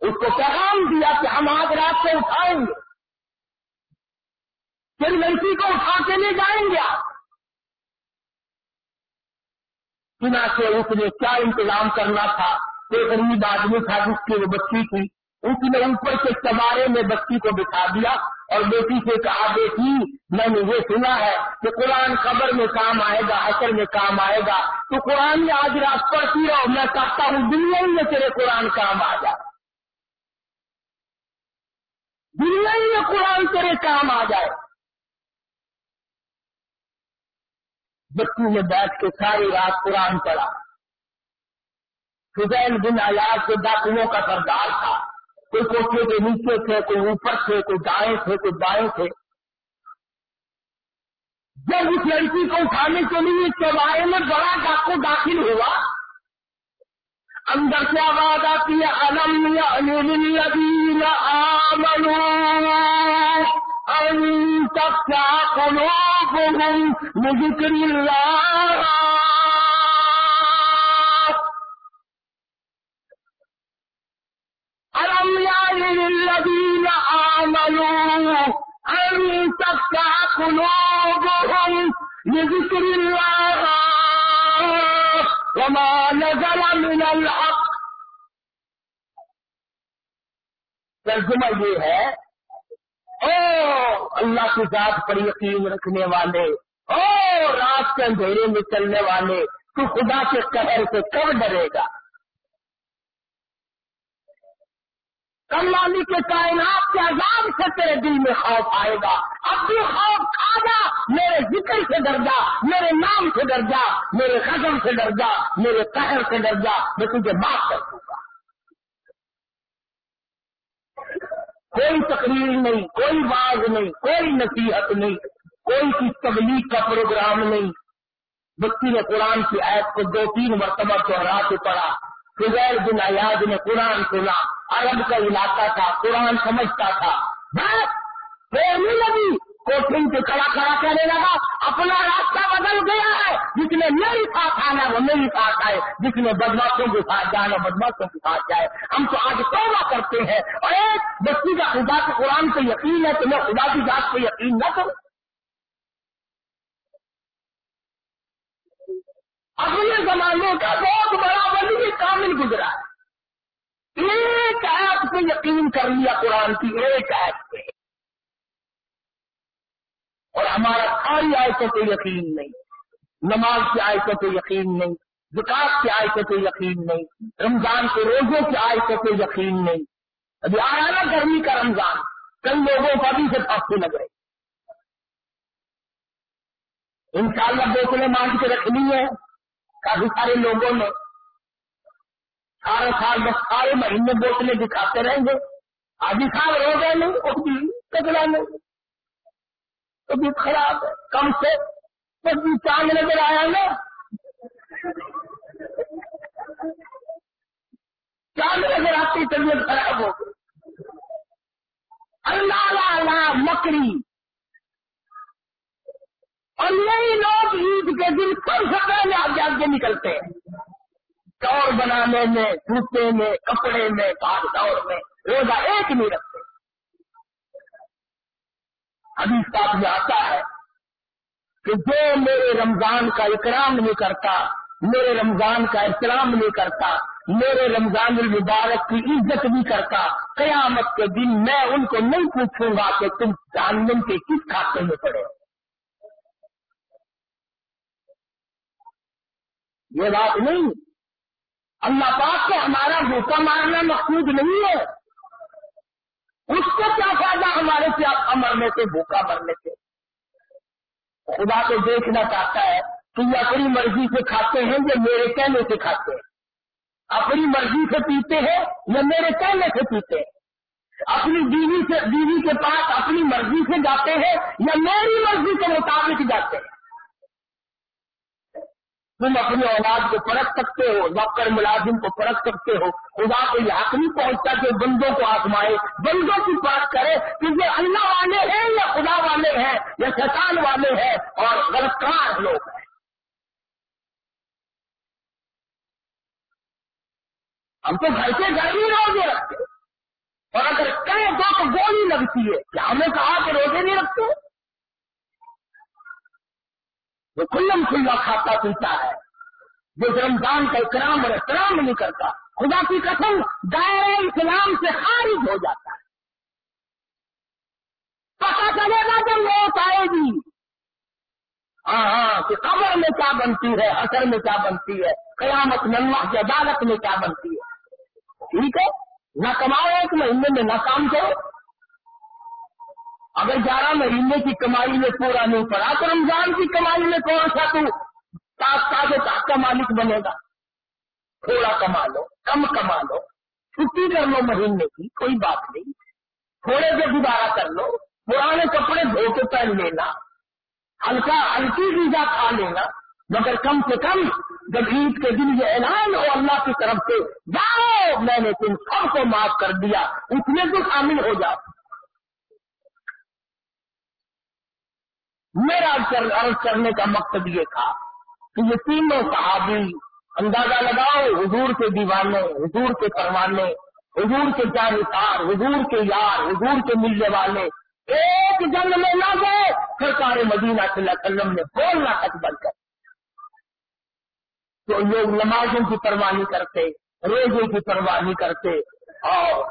اس کو پیغام دیا کہ ہم آج رات سے اٹھائیں گے۔ پھر لڑکی کو اٹھا کے لے جائیں گے بنا سے اس نے کیا انتظام کرنا تھا؟ ایک غریب آدمی تھا، جس کی وہ بچی تھی۔ اس نے اوپر کے چبارے میں بچی کو بٹھا دیا اور بیٹی سے کہا، بیٹی، میں نے یہ سنا ہے کہ قرآن خبر میں کام آئے گا اثر میں کام آئے گا۔ تو قرآن میں آج رات پڑھتی رہو، میں کہتا ہوں دنیا ہی میں تیرے قرآن کام آ جائے۔ دنیا ہی میں قرآن تیرے کام آ جائے۔ بچی نے بیٹھ کے ساری رات قرآن پڑھا۔ حسین بن آیات کے ڈاکوؤں کا سردار تھا۔ کوئی کوٹھے کے نیچے تھے، کوئی اوپر تھے، کوئی دائیں تھے، کوئی بائیں تھے۔ جب اس لڑکی کو اٹھانے کے لیے چوبارے میں بڑا ڈاکو داخل ہوا، اندر سے آواز آتی ہے، الم الدین آمنو ان تک کیا قلوبهم لذکر اللہ للذين آمنوا أن تفتح قلوبهم لذكر الله وما نزل من الحق؟ ترجمہ یہ ہے، او اللہ کی ذات پر یقین رکھنے والے، او رات کے اندھیرے میں چلنے والے، تو خدا کے قہر سے کب ڈرے گا؟ کلامی کے کائنات کے عذاب سے تیرے دل میں خوف آئے گا۔ اب بھی خوف کھا جا، میرے ذکر سے ڈر جا، میرے نام سے ڈر جا، میرے قدم سے ڈر جا، میرے قہر سے ڈر جا، میں تجھے معاف کر دوں گا۔ کوئی تقریر نہیں، کوئی باز نہیں، کوئی نصیحت نہیں، کوئی کی تبلیغ کا پروگرام نہیں۔ بچی نے قرآن کی ایپ کو دو تین مرتبہ چہرا کے پڑھا فضیر بن ایاز نے قرآن سنا۔ عرب کا علاقہ تھا، قرآن سمجھتا تھا۔ بس کوٹنگ سے کڑا کھڑا کرنے لگا، اپنا راستہ بدل گیا ہے۔ جس نے میری ساتھ آنا وہ میری ساتھ آئے۔ جس نے بدماشوں کے ساتھ جانا بدماشوں کے ساتھ جائے۔ ہم تو آج توبہ کرتے ہیں۔ اور ایک بچی کا خدا کے قرآن پہ یقین ہے تو میں خدا کی ذات پہ یقین نہ کروں۔ اگلے زمانے کا بہت بڑا ولی کامل گزرا۔ ہے ایک ایپ پہ یقین کر لیا قرآن کی، ایک ایپ پہ۔ اور ہمارا ساری آیتوں پہ یقین نہیں۔ نماز کی آیتوں پہ یقین نہیں وکاس کی آیتوں پہ یقین نہیں، رمضان کے روزوں کی آیتوں پہ یقین نہیں۔ ابھی آ رہا نا گرمی کا رمضان کئی لوگوں کو ابھی سے پھانسی لگ رہی ان شاء اللہ بوتلیں مانگ کے رکھنی ہے کافی سارے لوگوں نے سارے سال بس سارے مہینے بوتلیں دکھاتے رہیں گے۔ آدھی سال رو گئے نہیں وہ بھی کچرا نہیں۔ طبیعت خراب ہے۔ کم سے بس بھی چاند نظر آیا نا۔ چاند نظر آتی طبیعت خراب ہو گئی۔ اللہ اللہ مکری۔ اور نئی لوگ عید کے دن سب سے پہلے آگے آگے نکلتے ہیں۔ چور بنانے میں جوتے میں، کپڑے میں، پاک دور میں روزہ ایک نہیں رکھتے۔ ابھی ساتھ میں آتا ہے کہ جو میرے رمضان کا اکرام نہیں کرتا، میرے رمضان کا احترام نہیں کرتا، میرے رمضان المبارک کی عزت نہیں کرتا، قیامت کے دن میں ان کو نہیں پوچھوں گا کہ تم جاننے کے کس کھاتے میں پڑے۔ یہ بات نہیں۔ اللہ پاک کو ہمارا بھوکا مارنا مقصود نہیں ہے۔ اس کو کیا فائدہ ہمارے سے مرنے سے، بھوکا مرنے سے؟ خدا کو دیکھنا چاہتا ہے۔ کہ یہ اپنی مرضی سے کھاتے ہیں یا میرے کہنے سے کھاتے ہیں؟ اپنی مرضی سے پیتے ہیں یا میرے کہنے سے پیتے ہیں؟ اپنی بیوی سے، بیوی کے پاس اپنی مرضی سے جاتے ہیں یا میری مرضی کے مطابق جاتے ہیں؟ تم اپنی اولاد کو پرکھ سکتے ہو ڈاکٹر ملازم کو پرکھ سکتے ہو۔ خدا کو یہ حق نہیں پہنچتا کہ بندوں کو آزمائے، بندوں کی بات کرے کہ یہ اللہ والے ہیں یا خدا والے ہیں، یا شیطان والے ہیں اور غلطکار لوگ ہیں۔ ہم تو گھر سے گھر ہی روزے رکھتے اور اگر کہیں دو تو گولی لگتی ہے کیا ہمیں کہا کہ روزے نہیں رکھتے؟ جو کلم کھلا کھاتا پیتا ہے، جو رمضان کا اکرام اور احترام نہیں کرتا، خدا کی قسم دائرہ اسلام سے خارج ہو جاتا ہے۔ پتا چلے گا جب موت آئے گی۔ ہاں ہاں کہ قبر میں کیا بنتی ہے اثر میں کیا بنتی ہے، قیامت میں اللہ کی عدالت میں کیا بنتی ہے۔ ٹھیک ہے؟ نہ کماؤ ایک مہینے میں، نہ کام کرو۔ اگر گیارہ مہینے کی کمائی میں پورا نہیں پڑا تو رمضان کی کمائی میں کون سا تو تاج کا مالک بنے گا؟ تھوڑا کما لو، کم کما لو، چھٹی کر لو مہینے کی، کوئی بات نہیں۔ تھوڑے سے گزارا کر لو، پرانے کپڑے دھو کے پہن لینا، ہلکا، ہلکی غذا کھا لینا، مگر کم سے کم جب عید کے دن یہ اعلان ہو اللہ کی طرف سے، جاؤ، میں نے تم سب کو معاف کر دیا اس میں تو شامل ہو جاؤ۔ میرا عرض کرنے کا مقصد یہ تھا کہ یہ تینوں صحابی اندازہ لگاؤ، حضور کے دیوانے، حضور کے پروانے حضور کے جانکار حضور کے یار، حضور کے ملنے والے ایک جنگ میں نہ گئے سرکار مدینہ صلی اللہ علیہ وسلم نے بولنا تک بند کر تو لوگ نمازوں کی پرواہ نہیں کرتے، روزے کی پرواہ نہیں کرتے اور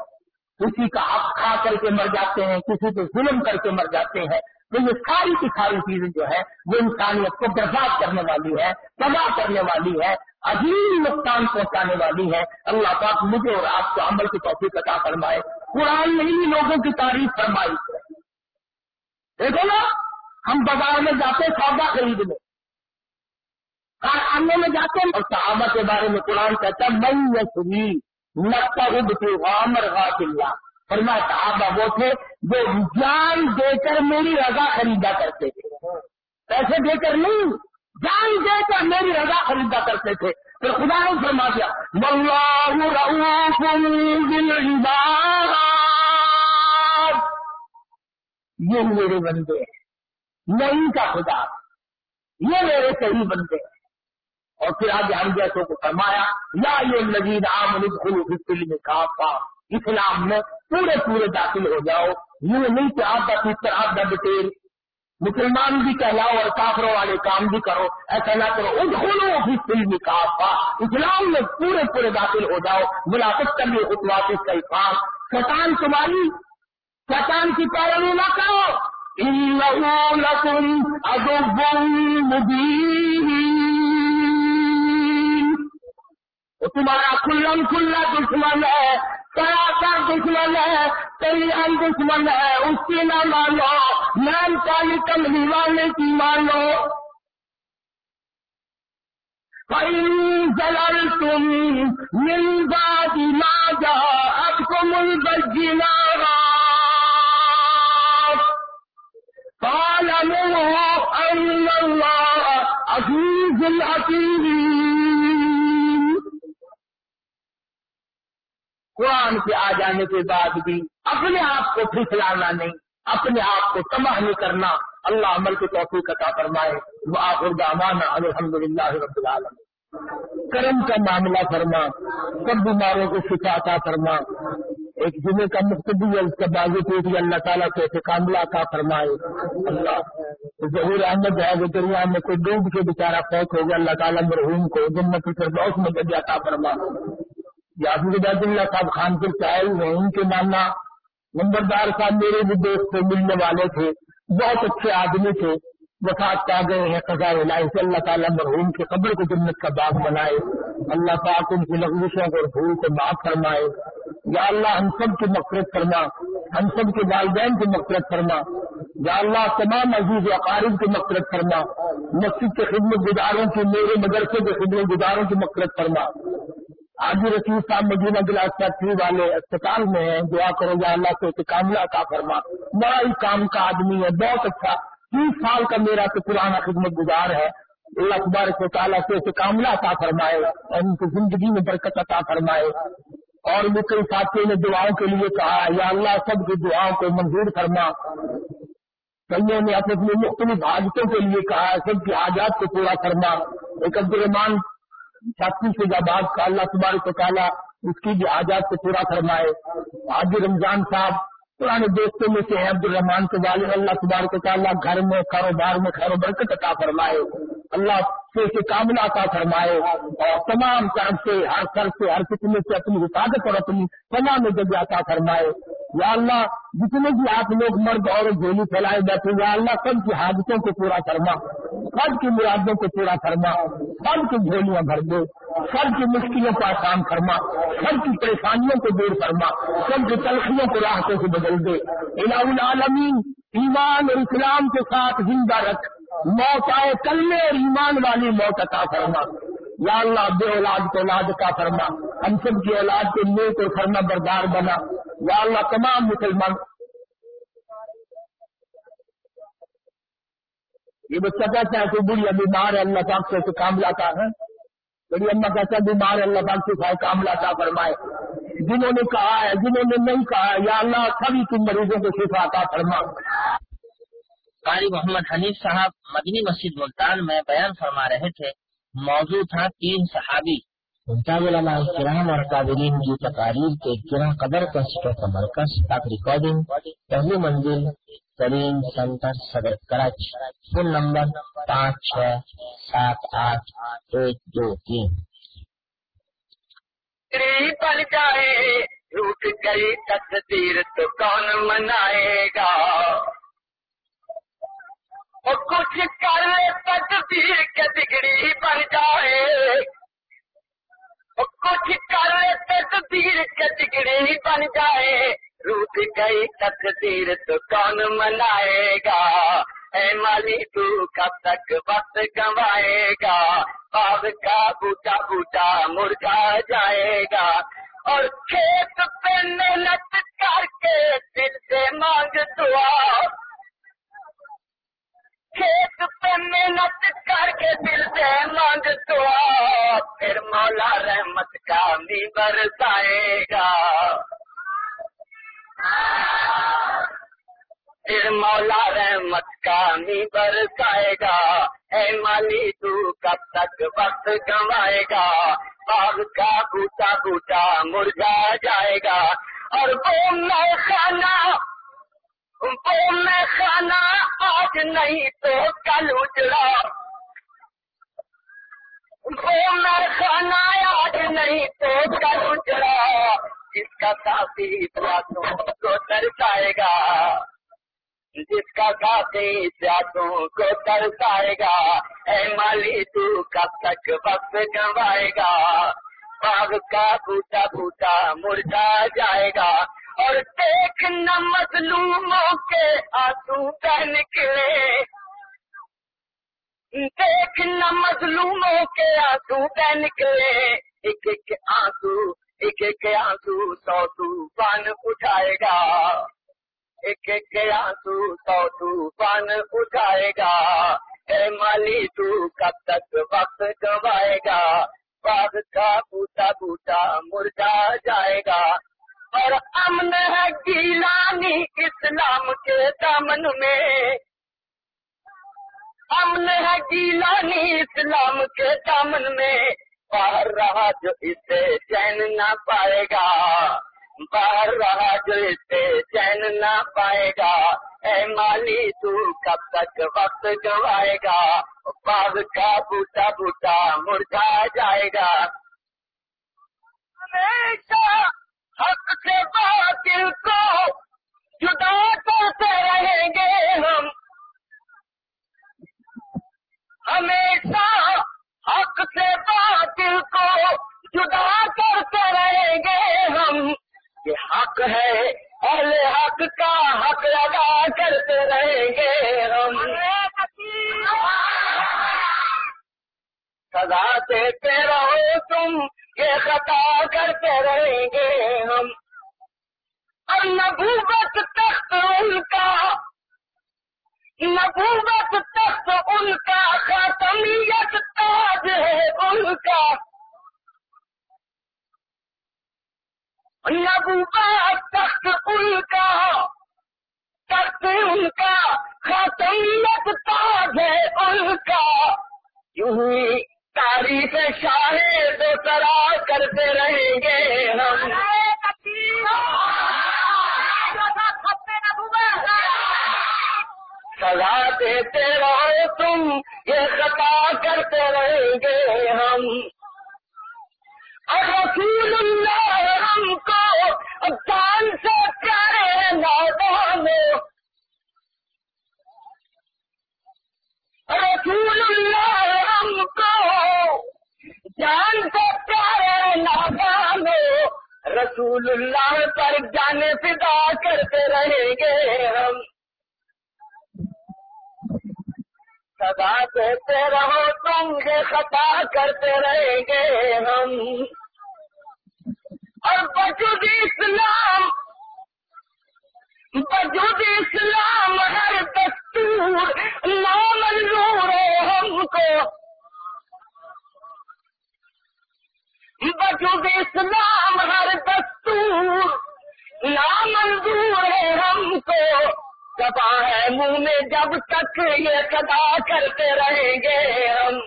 کسی کا حق کھا کر کے مر جاتے ہیں، کسی پہ ظلم کر کے مر جاتے ہیں۔ تو یہ ساری کی ساری چیزیں جو ہے وہ انسانیت کو برباد کرنے والی ہے تباہ کرنے والی ہے عظیم نقصان پہنچانے والی ہے اللہ پاک مجھے اور آپ کو عمل کی توفیق عطا فرمائے۔ قرآن نے ہی لوگوں کی تعریف فرمائی۔ دیکھو نا، ہم بازار میں جاتے سودا خریدنے۔ کارخانے میں جاتے ہیں اور صحابہ کے بارے میں قرآن کہتا ہے میں یسری نقطہ ابتی غامر غاف اللہ فرما صحابہ وہ تھے جو جان دے کر میری رضا خریدا کرتے تھے۔ پیسے دے کر نہیں، جان دے کر میری رضا خریدا کرتے تھے۔ پھر خدا نے فرما دیا بالعباد۔ یہ میرے بندے ہیں، نہیں کا خدا، یہ میرے صحیح بندے ہیں۔ اور پھر آگے ہم جیسوں کو فرمایا، یا یہ نجید عام فی الفلم کافا، اسلام میں پورے پورے داخل ہو جاؤ۔ یہ نہیں کہ آپ کا پتر، آپ کا ڈیٹیل مسلمان بھی کہلاؤ اور کافروں والے کام بھی کرو۔ ایسا نہ کرو ادھولو بھی فلم کافا۔ اسلام میں پورے پورے داخل ہو جاؤ۔ ملاقات کر لیے خطوات اس کا افام شیطان تمہاری، شیطان کی پیروی نہ کرو۔ إِنَّهُ تمہارا کھلم کھلا دشمن ہے سراسر دشمن ہے کئی ہم دشمن ہے، اس کی نہ مانو۔ نام کالی کملی والے کی مانو۔ زللتم من بعد ما جاءتكم البينات فاعلموا أن الله عزيز حكيم قرآن کے آ جانے کے بعد بھی اپنے آپ کو پھسلانا نہیں، اپنے آپ کو تباہ نہیں کرنا۔ اللہ عمل کی توفیق عطا فرمائے۔ وہ آخر دعوانا الحمد للہ رب العالمین۔ کرم کا معاملہ فرما، سب بیماروں کو شفا عطا فرما۔ ایک جمعے کا مقتدی ہے، اس کا بازو ٹوٹی اللہ تعالیٰ سے ایسے کاملہ عطا فرمائے۔ اللہ ظہور احمد ہے، وہ دریا میں کوئی ڈوب کے بیچارہ فوت ہو گیا، اللہ تعالیٰ مرحوم کو جنت کی فردوس میں جگہ عطا فرما۔ یاسر عبید اللہ صاحب خان کے چاہے ہیں، ان کے ماننا نمبردار صاحب میرے بھی دوست تھے، ملنے والے تھے، بہت اچھے آدمی تھے، وفات پا گئے ہیں، قضاء الہی سے اللہ تعالیٰ مرحوم کی قبر کو جنت کا باغ بنائے۔ اللہ پاک ان کی لغزشوں کو اور بھول کو معاف فرمائے۔ یا اللہ ہم سب کی مغفرت فرما، ہم سب کے والدین کی مغفرت فرما۔ یا اللہ تمام عزیز اقارب کی مغفرت فرما۔ مسجد کے خدمت گزاروں کی، میرے مدرسے کے خدمت گزاروں کی مغفرت فرما۔ آج رسول صاحب مدینہ گلاس فیکٹری والے اسپتال میں ہیں۔ دعا کرو یا اللہ سے کاملہ کا فرما۔ بڑا ہی کام کا آدمی ہے، بہت اچھا۔ تیس سال کا میرا تو پرانا خدمت گزار ہے۔ اللہ تبارک و تعالیٰ سے کاملہ عطا فرمائے اور ان کی زندگی میں برکت عطا فرمائے۔ اور بھی کئی ساتھیوں نے دعاؤں کے لیے کہا، یا اللہ سب کی دعاؤں کو منظور فرما۔ کئیوں نے اپنے اپنی مختلف حاجتوں کے لیے کہا، سب کی حاجات کو پورا فرما۔ ایک عبد الرحمان چھاتی سے کا اللہ تبارک و تعالیٰ اس کی بھی حاجات کو پورا فرمائے، آج رمضان صاحب پرانے دوستوں میں سے ہیں عبد الرحمان کے والد، اللہ تبارک و تعالیٰ گھر میں، کاروبار میں خیر و برکت عطا فرمائے، اللہ سے سے کاملہ عطا فرمائے اور تمام طرف سے، ہر سر سے، ہر قسم سے اپنی حفاظت اور اپنی تمام جگہ عطا فرمائے۔ یا اللہ جتنے بھی آپ لوگ مرد اور گولی پھیلائے بیٹھے یا اللہ سب کی حادثوں کو پورا فرما۔ سب کی مرادوں کو پورا فرما۔ سب کی جھولیاں بھر دے۔ سب کی مشکلوں کو آسان فرما۔ سب کی پریشانیوں کو دور فرما۔ سب کی تلخیوں کو راحتوں سے بدل دے۔ الہ العالمین، ایمان اور اسلام کے ساتھ زندہ رکھ۔ موت آئے کلمے اور ایمان والی موت عطا فرما۔ یا اللہ بے اولاد کو اولاد کا فرما۔ ہم سب کی اولاد کے نیک اور فرما بردار بنا۔ یا اللہ تمام مسلمان یہ بچہ کہتا ہے کہ بڑی بیمار ہے، اللہ پاک سے کام لاتا ہے۔ بڑی اما کہتا ہے بیمار ہے، اللہ پاک سے کام لاتا فرمائے۔ جنہوں نے کہا ہے، جنہوں نے نہیں کہا ہے، یا اللہ سبھی تم مریضوں کو شفا عطا فرما۔ قاری محمد حنیف صاحب مدنی مسجد ملتان میں بیان فرما رہے تھے، موضوع تھا تین صحابی۔ ممتاز علماء کرام اور قابلین کی تقاریر کے گرہ قدر کا مرکز ریکارڈنگ، پہلی منزل کریم سینٹر صدر کراچی فون نمبر پانچ چھ سات آٹھ ایک دو تین۔ بن جائے روٹ گئی تقدیر تو کون منائے گا؟ کچھ کر تقدیر کے بگڑی بن جائے اور کچھ کر تقدیر کے بگڑی بن روٹ گئی تقدیر تو کون منائے گا اے مالی تو کب تک وقت گنوائے گا باغ کا بوٹا بوٹا مرجا جائے گا اور کھیت پہ محنت کر کے دل سے مانگ دعا۔ کھیت پہ محنت کر کے دل سے مانگ دعا پھر مولا رحمت کا بھی برسائے گا۔ پھر مولا رحمت کا می برسائے گا۔ اے مالی تو کب تک وقت گنوائے گا؟ باغ کا بوٹا بوٹا مرجا جائے گا۔ اور وہ میں خانہ وہ میں خانہ آج نہیں تو کل اجڑا۔ وہ میں خانہ آج نہیں تو کل اجڑا۔ جس کا ساتھی باتوں کو درسائے گا۔ جس کا ساتھی سیاتوں کو ترسائے گا۔ اے مالی تو کب تک وقت گنوائے گا؟ باغ کا بوٹا بوٹا مرجا جائے گا۔ اور دیکھ نہ مظلوموں کے آنسو بہ نکلے۔ دیکھ نہ مظلوموں کے آنسو بہ نکلے۔ ایک ایک آنسو، ایک ایک آنسو سو طوفان اٹھائے گا۔ ایک ایک آنسو سو طوفان اٹھائے گا۔ اے مالی، تو کب تک وقت گنوائے گا؟ باغ کا بوٹا بوٹا مرجا جائے گا۔ اور امن ہے گیلانی اسلام کے دامن میں۔ امن ہے گیلانی اسلام کے دامن میں۔ باہر رہا جو اسے چین نہ پائے گا۔ باہر رہا جو اسے چین نہ پائے گا۔ اے مالی تو کب تک وقت گوائے گا؟ باغ کا بوٹا بوٹا مرجا جائے گا۔ ہمیشہ حق سے باطل کو جدا کرتے رہیں گے ہم۔ ہمیشہ حق سے باطل کو جدا کرتے رہیں گے ہم۔ یہ حق ہے، اہل حق کا حق ادا کرتے رہیں گے ہم۔ سزا دیتے رہو تم۔ یہ خطا کرتے رہیں گے ہم۔ اور نبوت تخت ان کا، نبوت تخت ان کا، خاتمیت تاج ہے ان کا۔ نبوت تخت ان کا، تخت ان کا، خاتمیت تاج ہے ان کا۔ یوں ہی تاریخ شاہ دو طرح کرتے رہیں گے ہم۔ سزا دیتے رہو تم، یہ خطا کرتے رہیں گے ہم۔ اور رسول اللہ ہم کو جان رسول اللہ پر جانے فدا کرتے رہیں گے ہم۔ سدا دیتے رہو، تم یہ خطا کرتے رہیں گے ہم۔ اور بجود اسلام بجود اسلام ہر دستور نامنظور ہے ہم کو۔ بجود اسلام ہر دستور نامنظور ہے ہم کو۔ سبا ہے منہ میں جب تک یہ سدا کرتے رہیں گے ہم۔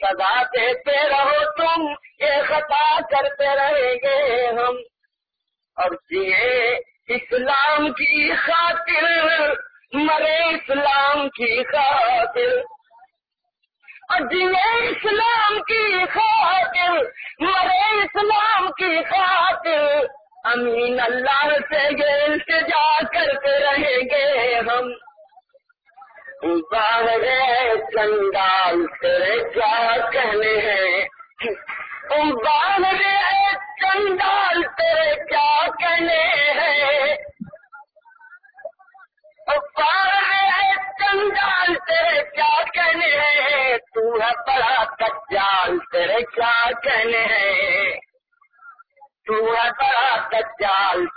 سدا دیتے رہو تم، یہ خطا کرتے رہیں گے ہم۔ اور جیے اسلام کی خاطر، مرے اسلام کی خاطر۔ اجیے اسلام کی خاطر، مرے اسلام کی خاطر۔ امین اللہ سے یہ التجا کرتے رہیں گے ہم۔ باہر چندال تیرے کیا کہنے ہیں؟ باہر چندال تیرے کیا کہنے ہیں؟ چندال تیرے کیا کہنے ہیں؟ تو ہے بڑا تیرے کیا کہنے ہیں؟ تو ہے بڑا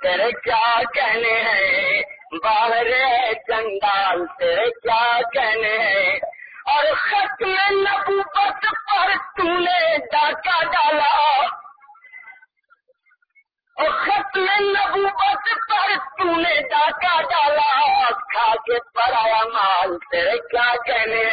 تیرے کیا کہنے ہیں؟ باہر چندال تیرے کیا کہنے ہیں؟ اور ختم نبوت پر تو نے ڈاکہ ڈالا۔ اور ختم نبوت پر تو نے ڈاکہ ڈالا کھا کے پرایا مال، تیرے کیا کہنے؟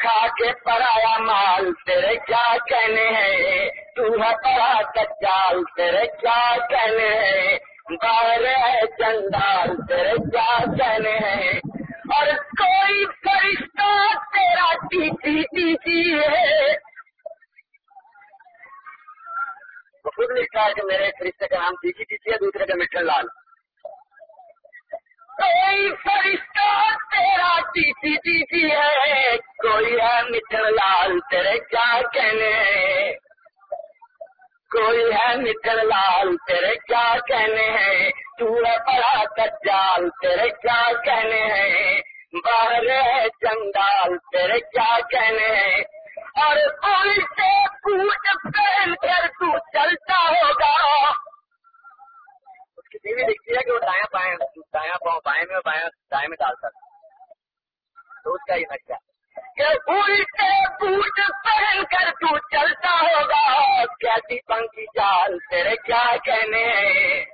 کھا کے پرایا مال، تیرے کیا کہنے؟ ہیں تو ہے بڑا کچال تیرے کیا کہنے؟ ہیں باہر ہے چندال تیرے کیا کہنے؟ ہیں اور کوئی فرشتہ تیرا ٹی ٹی ٹی ہے خود لکھا ہے کہ میرے فرشتے کا نام ٹی ٹی ہے دوسرے کا مٹن لال۔ کوئی فرشتہ تیرا ٹی ٹی ٹی ہے، کوئی ہے مٹن لال تیرے کیا کہنے؟ کوئی ہے مٹن لال تیرے کیا کہنے؟ ہیں تو ہے بڑا کچال تیرے کیا کہنے؟ ہیں باہر ہے چندال تیرے کیا کہنے؟ ہیں اور کوئی سے پوچھ پہن کر تو چلتا ہوگا۔ اس کی بیوی لکھتی ہے کہ وہ دایاں بائیں دایاں پاؤں بائیں میں بائیں دائیں میں ڈال سکتا تو اس کا یہ نقشہ کہ الٹے بوٹ پہن کر تو چلتا ہوگا۔ کیسی پنکھی چال تیرے کیا کہنے؟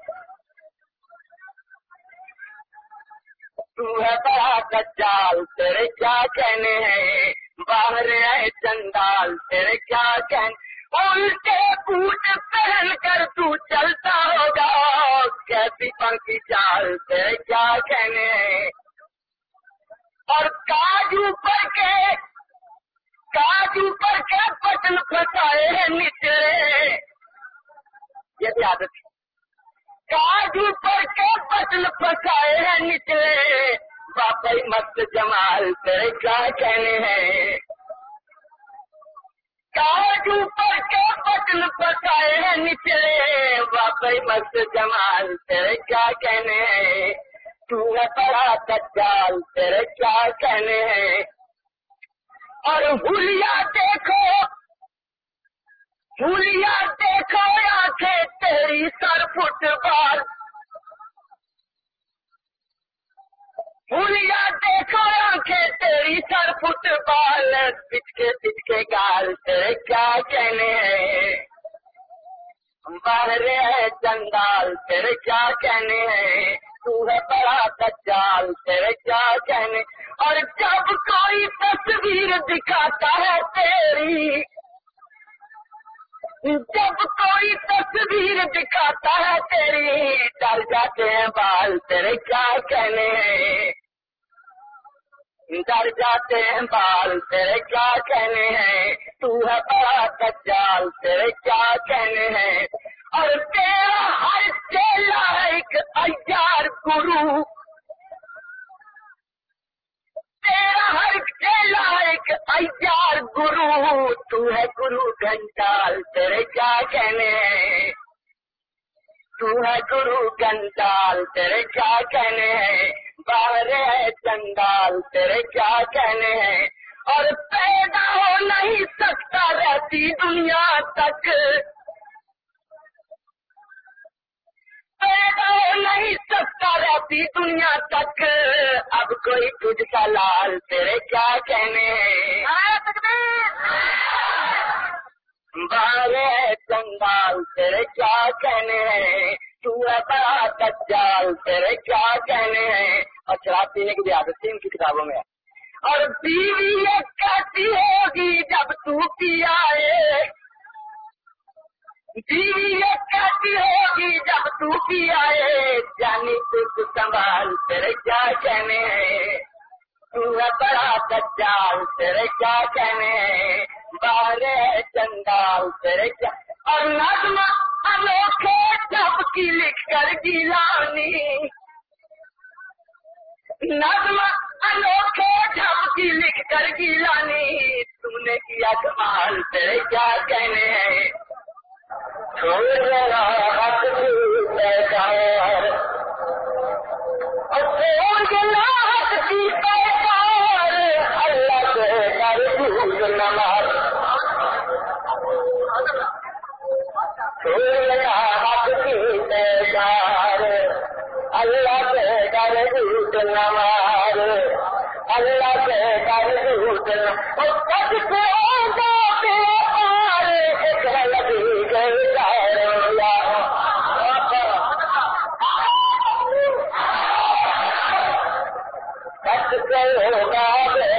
تو ہے بڑا کچال تیرے کیا کہنے؟ ہیں باہر ہے چندال تیرے کیا کہنے الٹے بوٹ پہن کر تو چلتا ہوگا، کیسی پنکھی چال تیرے کیا کہنے اور کاجو پر کے، کاجو پر کے پتل پھنسائے ہیں نچلے۔ یہ بھی عادت ہے۔ کاجو پر کے پتل پھنسائے ہیں نچلے۔ باپئی مست جمال تیرے کیا کہنے ہیں؟ کاجو پر کے پتل پھنسائے ہیں نچلے باپئی مست جمال تیرے کیا کہنے ہیں؟ تو ہے بڑا کچال تیرے کیا کہنے ہیں؟ اور ہولیا دیکھو ہولیا دیکھو آنکھیں تیری سر فٹ بال ہولیا دیکھو آنکھیں تیری سر فٹ بال، پچکے پچکے گال تیرے کیا کہنے ہیں؟ باہر ہے چندال تیرے کیا کہنے ہیں؟ تو ہے بڑا کچال تیرے کیا کہنے اور جب کوئی تصویر دکھاتا ہے تیری جب کوئی تصویر دکھاتا ہے تیری ڈر جاتے ہیں بال، تیرے کیا کہنے ہیں؟ ڈر جاتے ہیں بال، تیرے کیا کہنے ہیں؟ تو ہے بڑا کچال تیرے کیا کہنے ہیں؟ اور تیرا ہر چیلا ایک ایار گرو تیرا ہر چیلا ایک ایار گرو، تو ہے گرو گھنٹال تیرے کیا کہنے تو ہے گرو گھنٹال تیرے کیا کہنے ہیں باہر ہے چندال تیرے کیا کہنے ہیں اور پیدا ہو نہیں سکتا رہتی دنیا تک پیدا ہو نہیں سکتا رہتی دنیا تک۔ اب کوئی تجھ کا لال تیرے کیا کہنے؟ بارے چندال تیرے کیا کہنے؟ ہیں تو ہے بڑا کچال تیرے کیا کہنے؟ ہیں اور شراب پینے کی بھی عادت تھی ان کی کتابوں میں۔ اور بیوی یہ کہتی ہوگی جب تو پیا ہے بیوی کہتی ہوگی جب تو بھی آئے؟ جانی تو سنبھال تیرے کیا کہنے تو ہے بڑا دجال تیرے کیا کہنے بارے چندال تیرے کیا؟ اور نظم انوکھے جب کی لکھ کر گیلانی۔ نظم انوکھے جب کی لکھ کر گیلانی۔ تم نے کیا کمال تیرے کیا کہنے ہیں؟ اللہ ಹೋಗಾದ